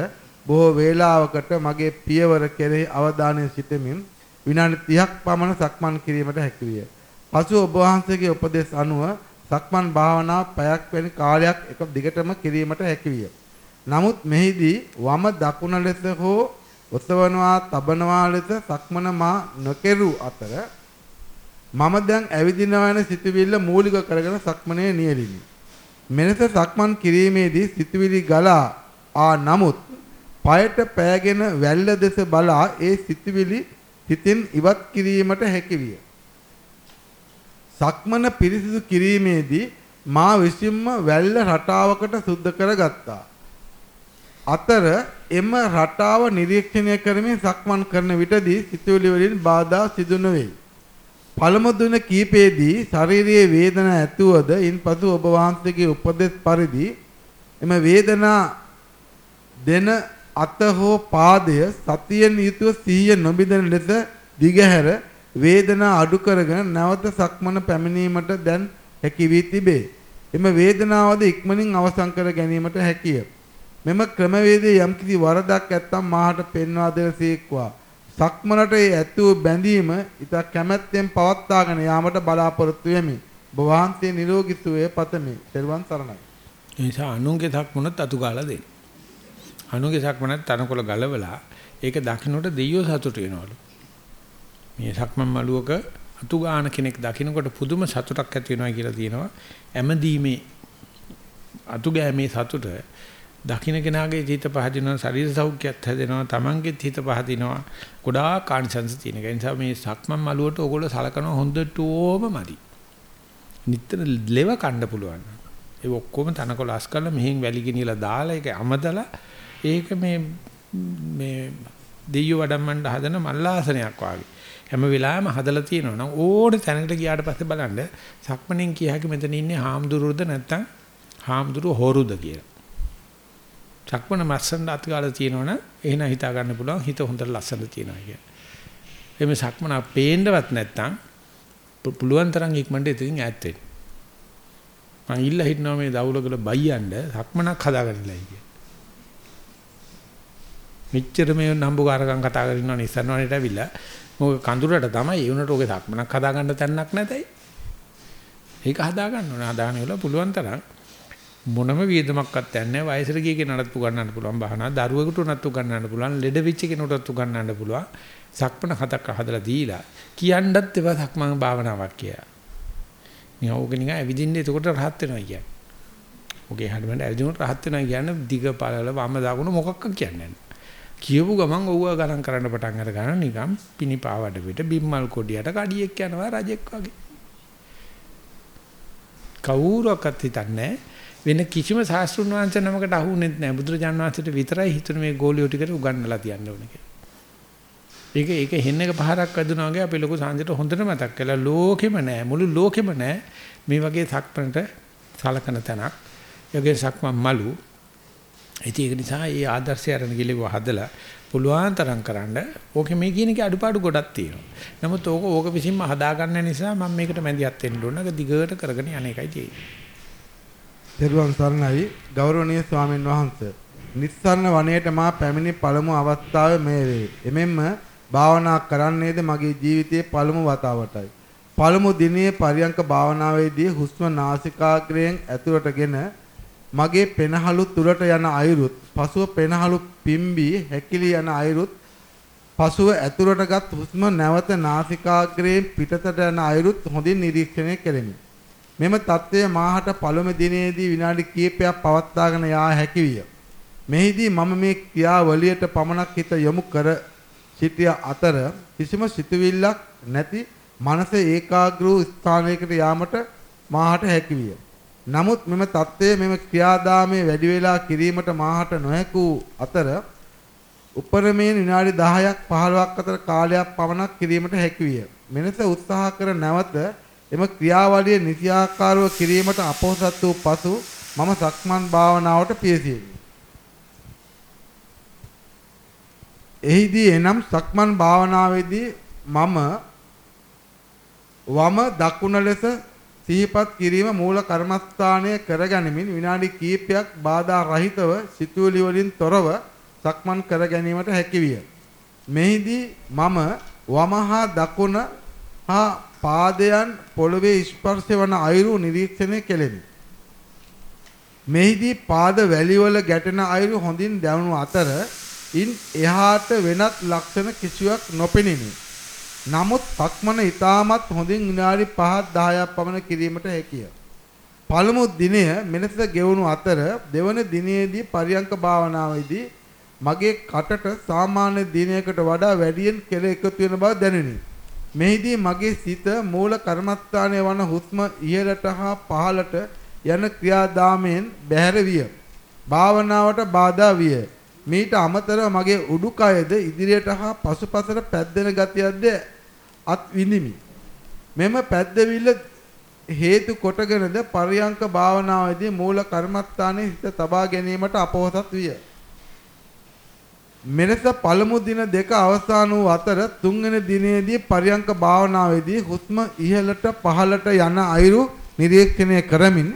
බොහෝ වේලාවකට මගේ පියවර කෙරෙහි අවධානය සිටමින් විනාඩි 30ක් පමණ සක්මන් කිරීමට හැකි විය. පසුව ඔබ වහන්සේගේ උපදෙස් අනුව සක්මන් භාවනාව පැයක් වැනි කාලයක් එක දිගටම කිරීමට හැකි විය. නමුත් මෙහිදී වම දකුණ ලෙස හෝ ඔසවනවා තබනවා ලෙස සක්මන මා නොකෙරු අතර මම දැන් ඇවිදිනවා යන සිතුවිල්ල මූලික කරගෙන සක්මනේ නියැලිනි. මෙලෙස සක්මන් කිරීමේදී සිතුවිලි ගලා ආ නමුත් পায়ට පෑගෙන වැල්ල දෙස බලා ඒ සිතුවිලි සිතින් ඉවත් කිරීමට හැකි විය. සක්මන පිරිසිදු කිරීමේදී මා විසින්ම වැල්ල රටාවකට සුද්ධ කරගත්තා. අතර එම රටාව නිරීක්ෂණය කරමින් සක්මන් කරන විටදී සිතුවිලි වලින් බාධා සිදු නොවේ. පළමු දින කීපෙදී ශාරීරියේ වේදනා ඇතුවද ඉන්පසු ඔබ වහන්සේගේ උපදෙස් පරිදි එම වේදනා දෙන අත හෝ පාදය සතියෙන් යුතුව සිහිය නොබිදෙන ලෙස දිගහැර වේදනා අඩු කරගෙන නැවත සක්මන පැමිණීමට දැන් හැකි වී තිබේ. එම වේදනාවද ඉක්මනින් අවසන් කර ගැනීමට හැකිය. මෙම ක්‍රමවේදයේ යම්කිසි වරදක් ඇත්නම් මාහට පෙන්වා දෙන සීක්වා. සක්මනට ඒ ඇතුව බැඳීම ඉත කැමැත්තෙන් පවත්වාගෙන යාමට බලාපොරොත්තු වෙමි. ඔබ වහන්සේ නිරෝගී සුවය පතමි. ත්වන් සරණයි. ඒ නිසා අනුන්ගේ සක්මනත් අතු ගාලා දෙන්න. අනුන්ගේ සක්මනත් තනකොළ ගලවලා ඒක දකින්නට දෙයියෝ සතුට වෙනවලු. මේ සක්මන් මළුවක අතු ගාන කෙනෙක් දකින්නකොට පුදුම සතුටක් ඇති වෙනවා කියලා තියෙනවා. ඇමදීමේ අතු ගෑමේ සතුට දකින්න කෙනාගේ හිත පහදිනවා ශරීර සෞඛ්‍යයත් හැදෙනවා තමන්ගේත් හිත පහදිනවා. ගොඩාක් කාණ්සන්ස් තියෙන එක. නිසා මේ සක්මන් මළුවට ඕගොල්ලෝ සලකන හොඳටම මදි. නිතර ලෙව කන්න පුළුවන්. ඒ ඔක්කොම තනකොළ අස් කරලා මෙහෙන් වැලි ගෙනියලා දාලා ඒක අමතලා ඒක මේ මේ දෙයියෝ වඩම්මන්න හදන මල්ලාසනයක් වාගේ. හැම වෙලාවෙම හදලා තියෙනවා නම් ඕනේ තැනකට ගියාට පස්සේ බලන්න සක්මණෙන් කියහකි මෙතන ඉන්නේ හාමුදුරුවෝද නැත්නම් හාමුදුරුවෝ හොරුද කියලා. සක්මන මස්සන්න අත්කාල තියෙනවනම් එහෙනම් හිතා ගන්න පුළුවන් හිත හොඳට ලස්සන තියෙනවා කිය. එමේ සක්මන පේන්නවත් නැත්තම් පුළුවන් තරම් ඉක්මනට ඉතින් ඈත් වෙන්න. මං ඉල්ල හිටනවා මේ දවුලකල බයියන්න සක්මනක් හදාගන්නලයි කිය. මෙච්චර මේ නම්බුකාරකම් කතා කරගෙන ඉන්නවා නිසන්වනේට ඇවිල්ලා මොකද කඳුරට තමයි ඒ උනට ඔගේ සක්මනක් හදාගන්න තැනක් නැතයි. ඒක හදාගන්න ඕනේ. හදාගෙන ඉවල පුළුවන් තරම් මොනම වියදමක්වත් නැහැ වයසට ගිය කෙනාට උගන්නන්න පුළුවන් බහනා දරුවෙකුට උනත් උගන්නන්න පුළුවන් ලෙඩ වෙච්ච කෙනෙකුටත් උගන්නන්න පුළුවන් සක්මන හතක් හදලා දීලා කියන්නත් ඒවා සක්මන් භාවනාවක් කියලා. නිකන් ඕක නිකන් ඇවිදින්න එතකොට රහත් වෙනවා කියන්නේ. ඔගේ හැඩමෙන් ඇවිදිනකොට රහත් වෙනවා කියන්නේ දිග පළල වම දකුණ මොකක්ද කියන්නේ කියපු ගමන් ඔව්ව ගණන් කරන්න පටන් අර ගන්න නිකන් පිනිපාවඩ පිට බිම්මල් කොඩියට කඩියෙක් යනවා රජෙක් වගේ. කවුරක්වත් හිතන්නේ නැහැ වෙන කිසිම ශාස්ත්‍රුන් වහන්සේ නමකට අහුුනේත් නැහැ. බුදුරජාණන් වහන්සේට විතරයි හිතුනේ මේ ගෝලියෝ ටිකට උගන්වලා තියන්න ඕනේ කියලා. ඒක ඒක හෙන්නක පහරක් වැදුනා වගේ අපි ලොකු සංජයට හොඳට මතක් කළා. ලෝකෙම නැහැ. මුළු ලෝකෙම නැහැ. මේ වගේ සක්මණට සලකන තැනක්. යෝගේ සක්මන් මලු. ඉතින් ඒක නිසා මේ ආදර්ශය අරන් ගිලෙව හදලා පුළුවන් තරම් කරන්න ඕකේ මේ කියන එකේ අඩුපාඩු ගොඩක් තියෙනවා. නමුත් ඕක ඕක විසින්ම හදාගන්න නිසා මම මේකට මැදිහත් වෙන්න ඕන. ඒක දිගට කරගෙන යන එකයි තියෙන්නේ. තෙරුවන් සරණයි ගෞරවනීය ස්වාමීන් වහන්ස. නිස්සරණ වනයේට මා පැමිණි පළමු අවස්ථාව මේ වේ. එමෙන්ම භාවනා කරන්නේද මගේ ජීවිතයේ පළමු වතාවටයි. පළමු දිනේ පරියංක භාවනාවේදී හුස්ම නාසිකාග්‍රයෙන් ඇතුළටගෙන මගේ පෙනහළු තුරට යන අයුරුත් පසුව පෙනහළු පිම්බී හැකිලි යන අයුරුත් පසුව ඇතුළටගත් හුස්ම නැවත නාසිකාග්‍රයෙන් පිටතට යන අයුරුත් හොඳින් නිරීක්ෂණය කෙරෙමි. මෙම தත්වය මාහට පළමු දිනේදී විනාඩි කිහිපයක් පවත්වාගෙන යා හැකි විය. මෙහිදී මම මේ ක්‍රියාවලියට පමණක් හිත යොමු කර සිටිය අතර කිසිම සිතුවිල්ලක් නැති මනස ඒකාග්‍ර වූ ස්ථානයකට යාමට මාහට හැකි විය. නමුත් මෙම தත්ත්වය මෙම ක්‍රියාදාමයේ වැඩි වේලා කිරීමට මාහට නොහැකු අතර උපරමයෙන් විනාඩි 10ක් 15ක් අතර කාලයක් පමණක් කිරීමට හැකි විය. මෙලෙස උත්සාහ කර නැවත එම ක්‍රියාවලිය නිසියාකාරව කිරීමට අපොහසත් වූ පසු මම සක්මන් භාවනාවට පියසියෙමි. එහිදී එනම් සක්මන් භාවනාවේදී මම වම දකුණ ලෙස සිහිපත් කිරීම මූල කර්මස්ථානය කරගනිමින් විනාඩි කිහිපයක් බාධා රහිතව සිතුවිලි වලින් තොරව සක්මන් කර ගැනීමට හැකි විය. මෙහිදී මම වමහා දකුණ හා පාදයන් පොළවේ ස්පර්ශ වන අයුරු නිරීක්ෂණය කෙලෙමි. මෙහිදී පාද වැලිවල ගැටෙන අයුරු හොඳින් දැනුණු අතර ඉන් එහාට වෙනත් ලක්ෂණ කිසිවක් නොපෙනිනි. නමුත් සක්මන ඊටමත් හොඳින් විනාඩි 5ක් 10ක් පමණ කිරීමට හැකිය. පළමු දිනය මෙලෙස ගෙවුණු අතර දෙවන දිනයේදී පරියංක භාවනාවේදී මගේ කටට සාමාන්‍ය දිනයකට වඩා වැඩියෙන් කෙල එකතු වෙන බව දැනුනි. මෙහිදී මගේ සිත මූල කර්මස්ථානයේ වන හුස්ම ඉහළට හා පහළට යන ක්‍රියාදාමයෙන් බැහැර විය. භාවනාවට බාධා විය. මීට අමතරව මගේ උඩුකයද ඉදිරියට හා පසුපසට පැද්දෙන ගතියක්ද අත් විඳිමි. මෙම පැද්දවිල්ල හේතු කොටගෙනද පරියංක භාවනාවේදී මූල කර්මස්ථානයේ හිත තබා ගැනීමට අපොහසත් විය. මෙලෙස පළමු දින දෙක අවසන් වූ අතර තුන්වෙනි දිනේදී පරියංක භාවනාවේදී හුස්ම ඉහළට පහළට යන අයුරු නිරීක්ෂණය කරමින්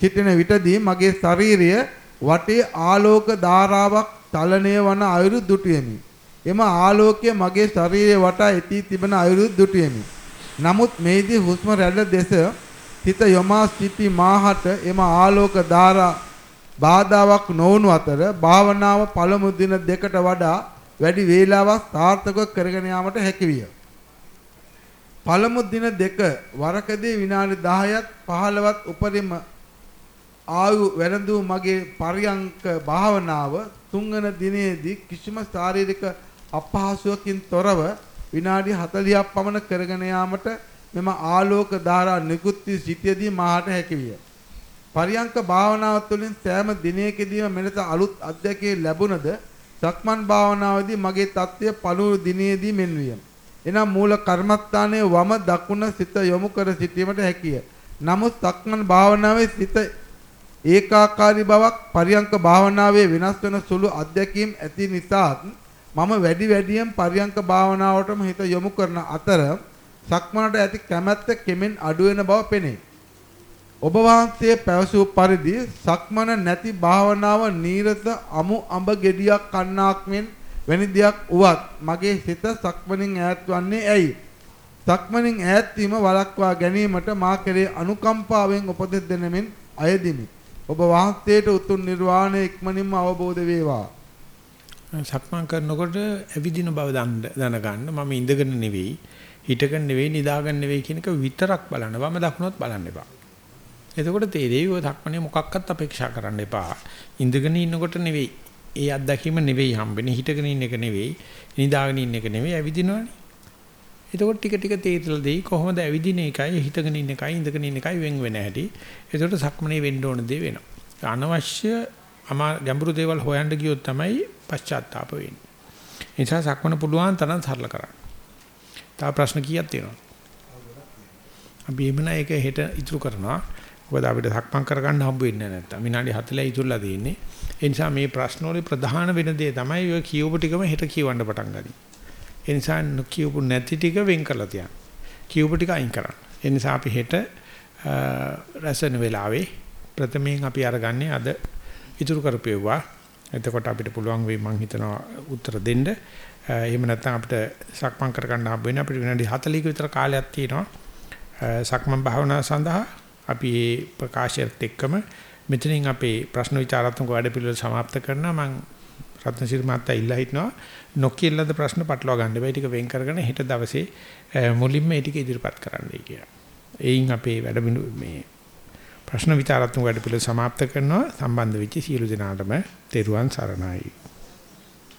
සිටින විටදී මගේ ශරීරය වටේ ආලෝක ධාරාවක් චලනය වන අයුරු දුටුවෙමි. එම ආලෝකය මගේ ශරීරය වටා ඇති තිබෙන අයුරු දුටුවෙමි. නමුත් මේදී හුස්ම රැල්ල දෙස හිත යොමා සිටි මාහට එම ආලෝක ධාරා බාධාවක් නොවුණු අතර භාවනාව පළමු දින දෙකට වඩා වැඩි වේලාවක් සාර්ථකව කරගෙන යාමට හැකි විය. පළමු දින දෙක වරකදී විනාඩි 10ක් 15ක් උපරිම ආයු වැළඳූ මගේ පරියංක භාවනාව තුන්වන දිනේදී කිසිම ශාරීරික අපහසුවකින් තොරව විනාඩි 40ක් පමණ කරගෙන යාමට මෙම ආලෝක ධාරා නිකුත් වී සිටියේදී මාහට හැකි විය. පරියංක භාවනාව තුළින් සෑම දිනයකදීම මෙලෙස අලුත් අත්දැකීම් ලැබුණද සක්මන් භාවනාවේදී මගේ தත්ත්වය පළමු දිනේදී මෙන් විය. එනම් මූල කර්මස්ථානයේ වම දකුණ සිත යොමු කර සිටීමට හැකිය. නමුත් සක්මන් භාවනාවේ සිත ඒකාකාරී බවක් පරියංක භාවනාවේ වෙනස් වෙන සුළු අත්දැකීම් ඇති නිසාත් මම වැඩි වැඩියෙන් පරියංක භාවනාවටම හිත යොමු කරන අතර සක්මනට ඇති කැමැත්ත කෙමෙන් අඩු වෙන බව පෙනේ. ඔබ වහන්සේ පැවසූ පරිදි සක්මන නැති භාවනාව නීරස අමු අඹ ගෙඩියක් කන්නාක් මෙන් වැනි දෙයක් උවත් මගේ හිත සක්මනින් ඈත් වන්නේ ඇයි? සක්මනින් ඈත් වීම වළක්වා ගැනීමට මා කෙරේ අනුකම්පාවෙන් උපදෙස් දෙනමින් අයදිමි. ඔබ වහන්සේට උතුම් නිර්වාණය ඉක්මනින්ම අවබෝධ වේවා. සක්මන් කරනකොට ඇවිදින බව දැනගන්න මම ඉඳගෙන නෙවෙයි හිටගෙන නෙවෙයි නිදාගෙන නෙවෙයි කියන එක විතරක් බලන්න. වම දකුණොත් බලන්න එපා. එතකොට තේරෙයි ඔය ධක්මනේ මොකක්වත් අපේක්ෂා කරන්න එපා. ඉඳගෙන ඉන්නකොට නෙවෙයි. ඒ අත්දැකීම නෙවෙයි හම්බෙන්නේ. හිටගෙන ඉන්න එක නෙවෙයි. නිදාගෙන ඉන්න එක නෙවෙයි. ඇවිදිනවනේ. එතකොට ටික ටික තේරෙලා දෙයි කොහොමද ඇවිදින එකයි හිටගෙන ඉන්න එකයි ඉඳගෙන ඉන්න එකයි වෙන් වෙන හැටි. එතකොට සක්මනේ වෙන්න ඕන දේ වෙනවා. අනවශ්‍ය අමා ගැඹුරු දේවල් හොයන්න ගියොත් තමයි පශ්චාත්තාප වෙන්නේ. ඒ නිසා සක්මන පුළුවන් තරම් සරල කරන්න. තව ප්‍රශ්න කීයක් තියෙනවද? අපි එමුනා ඒක හෙට ඉතුරු කරනවා. මොකද අපිට සක්මන් කරගන්න හම්බ වෙන්නේ නැත්තම් විනාඩි 40 ඉතුරුලා තියෙන්නේ. ඒ නිසා මේ ප්‍රශ්න වල ප්‍රධාන වෙන දේ තමයි ඔය කියවපු ටිකම හෙට කියවන්න පටන් ගනි. ඒ නිසා කියවපු නැති ටික වෙන් කරලා තියන්න. කියවපු ටික අයින් කරන්න. ඒ නිසා අපි හෙට රැසන වෙලාවේ ප්‍රථමයෙන් අපි අරගන්නේ අද ඉතුරු කරපෙව්වා. එතකොට අපිට පුළුවන් වෙයි මං හිතනවා උත්තර දෙන්න. එහෙම නැත්නම් අපිට සක්මන් කරගන්න හම්බ වෙන්නේ අපිට විනාඩි 40ක විතර කාලයක් තියෙනවා. සක්මන් භාවනාව සඳහා අපි මේ ප්‍රකාශයත් එක්කම මෙතනින් අපේ ප්‍රශ්න විචාරාත්මක වැඩපිළිවෙල સમાપ્ત කරනවා මම රත්නසිරි මහත්තයා ඉල්ලා හිටනවා නොකියලද ප්‍රශ්න පටලවා ගන්න බෑ ටික වෙන් කරගෙන හෙට දවසේ මුලින්ම ඒ ටික ඉදිරිපත් කරන්නයි කියලා. එයින් අපේ වැඩ මේ ප්‍රශ්න විචාරාත්මක වැඩපිළිවෙල સમાપ્ત කරනවා සම්බන්ධ වෙච්ච සියලු දෙනාටම තෙරුවන් සරණයි.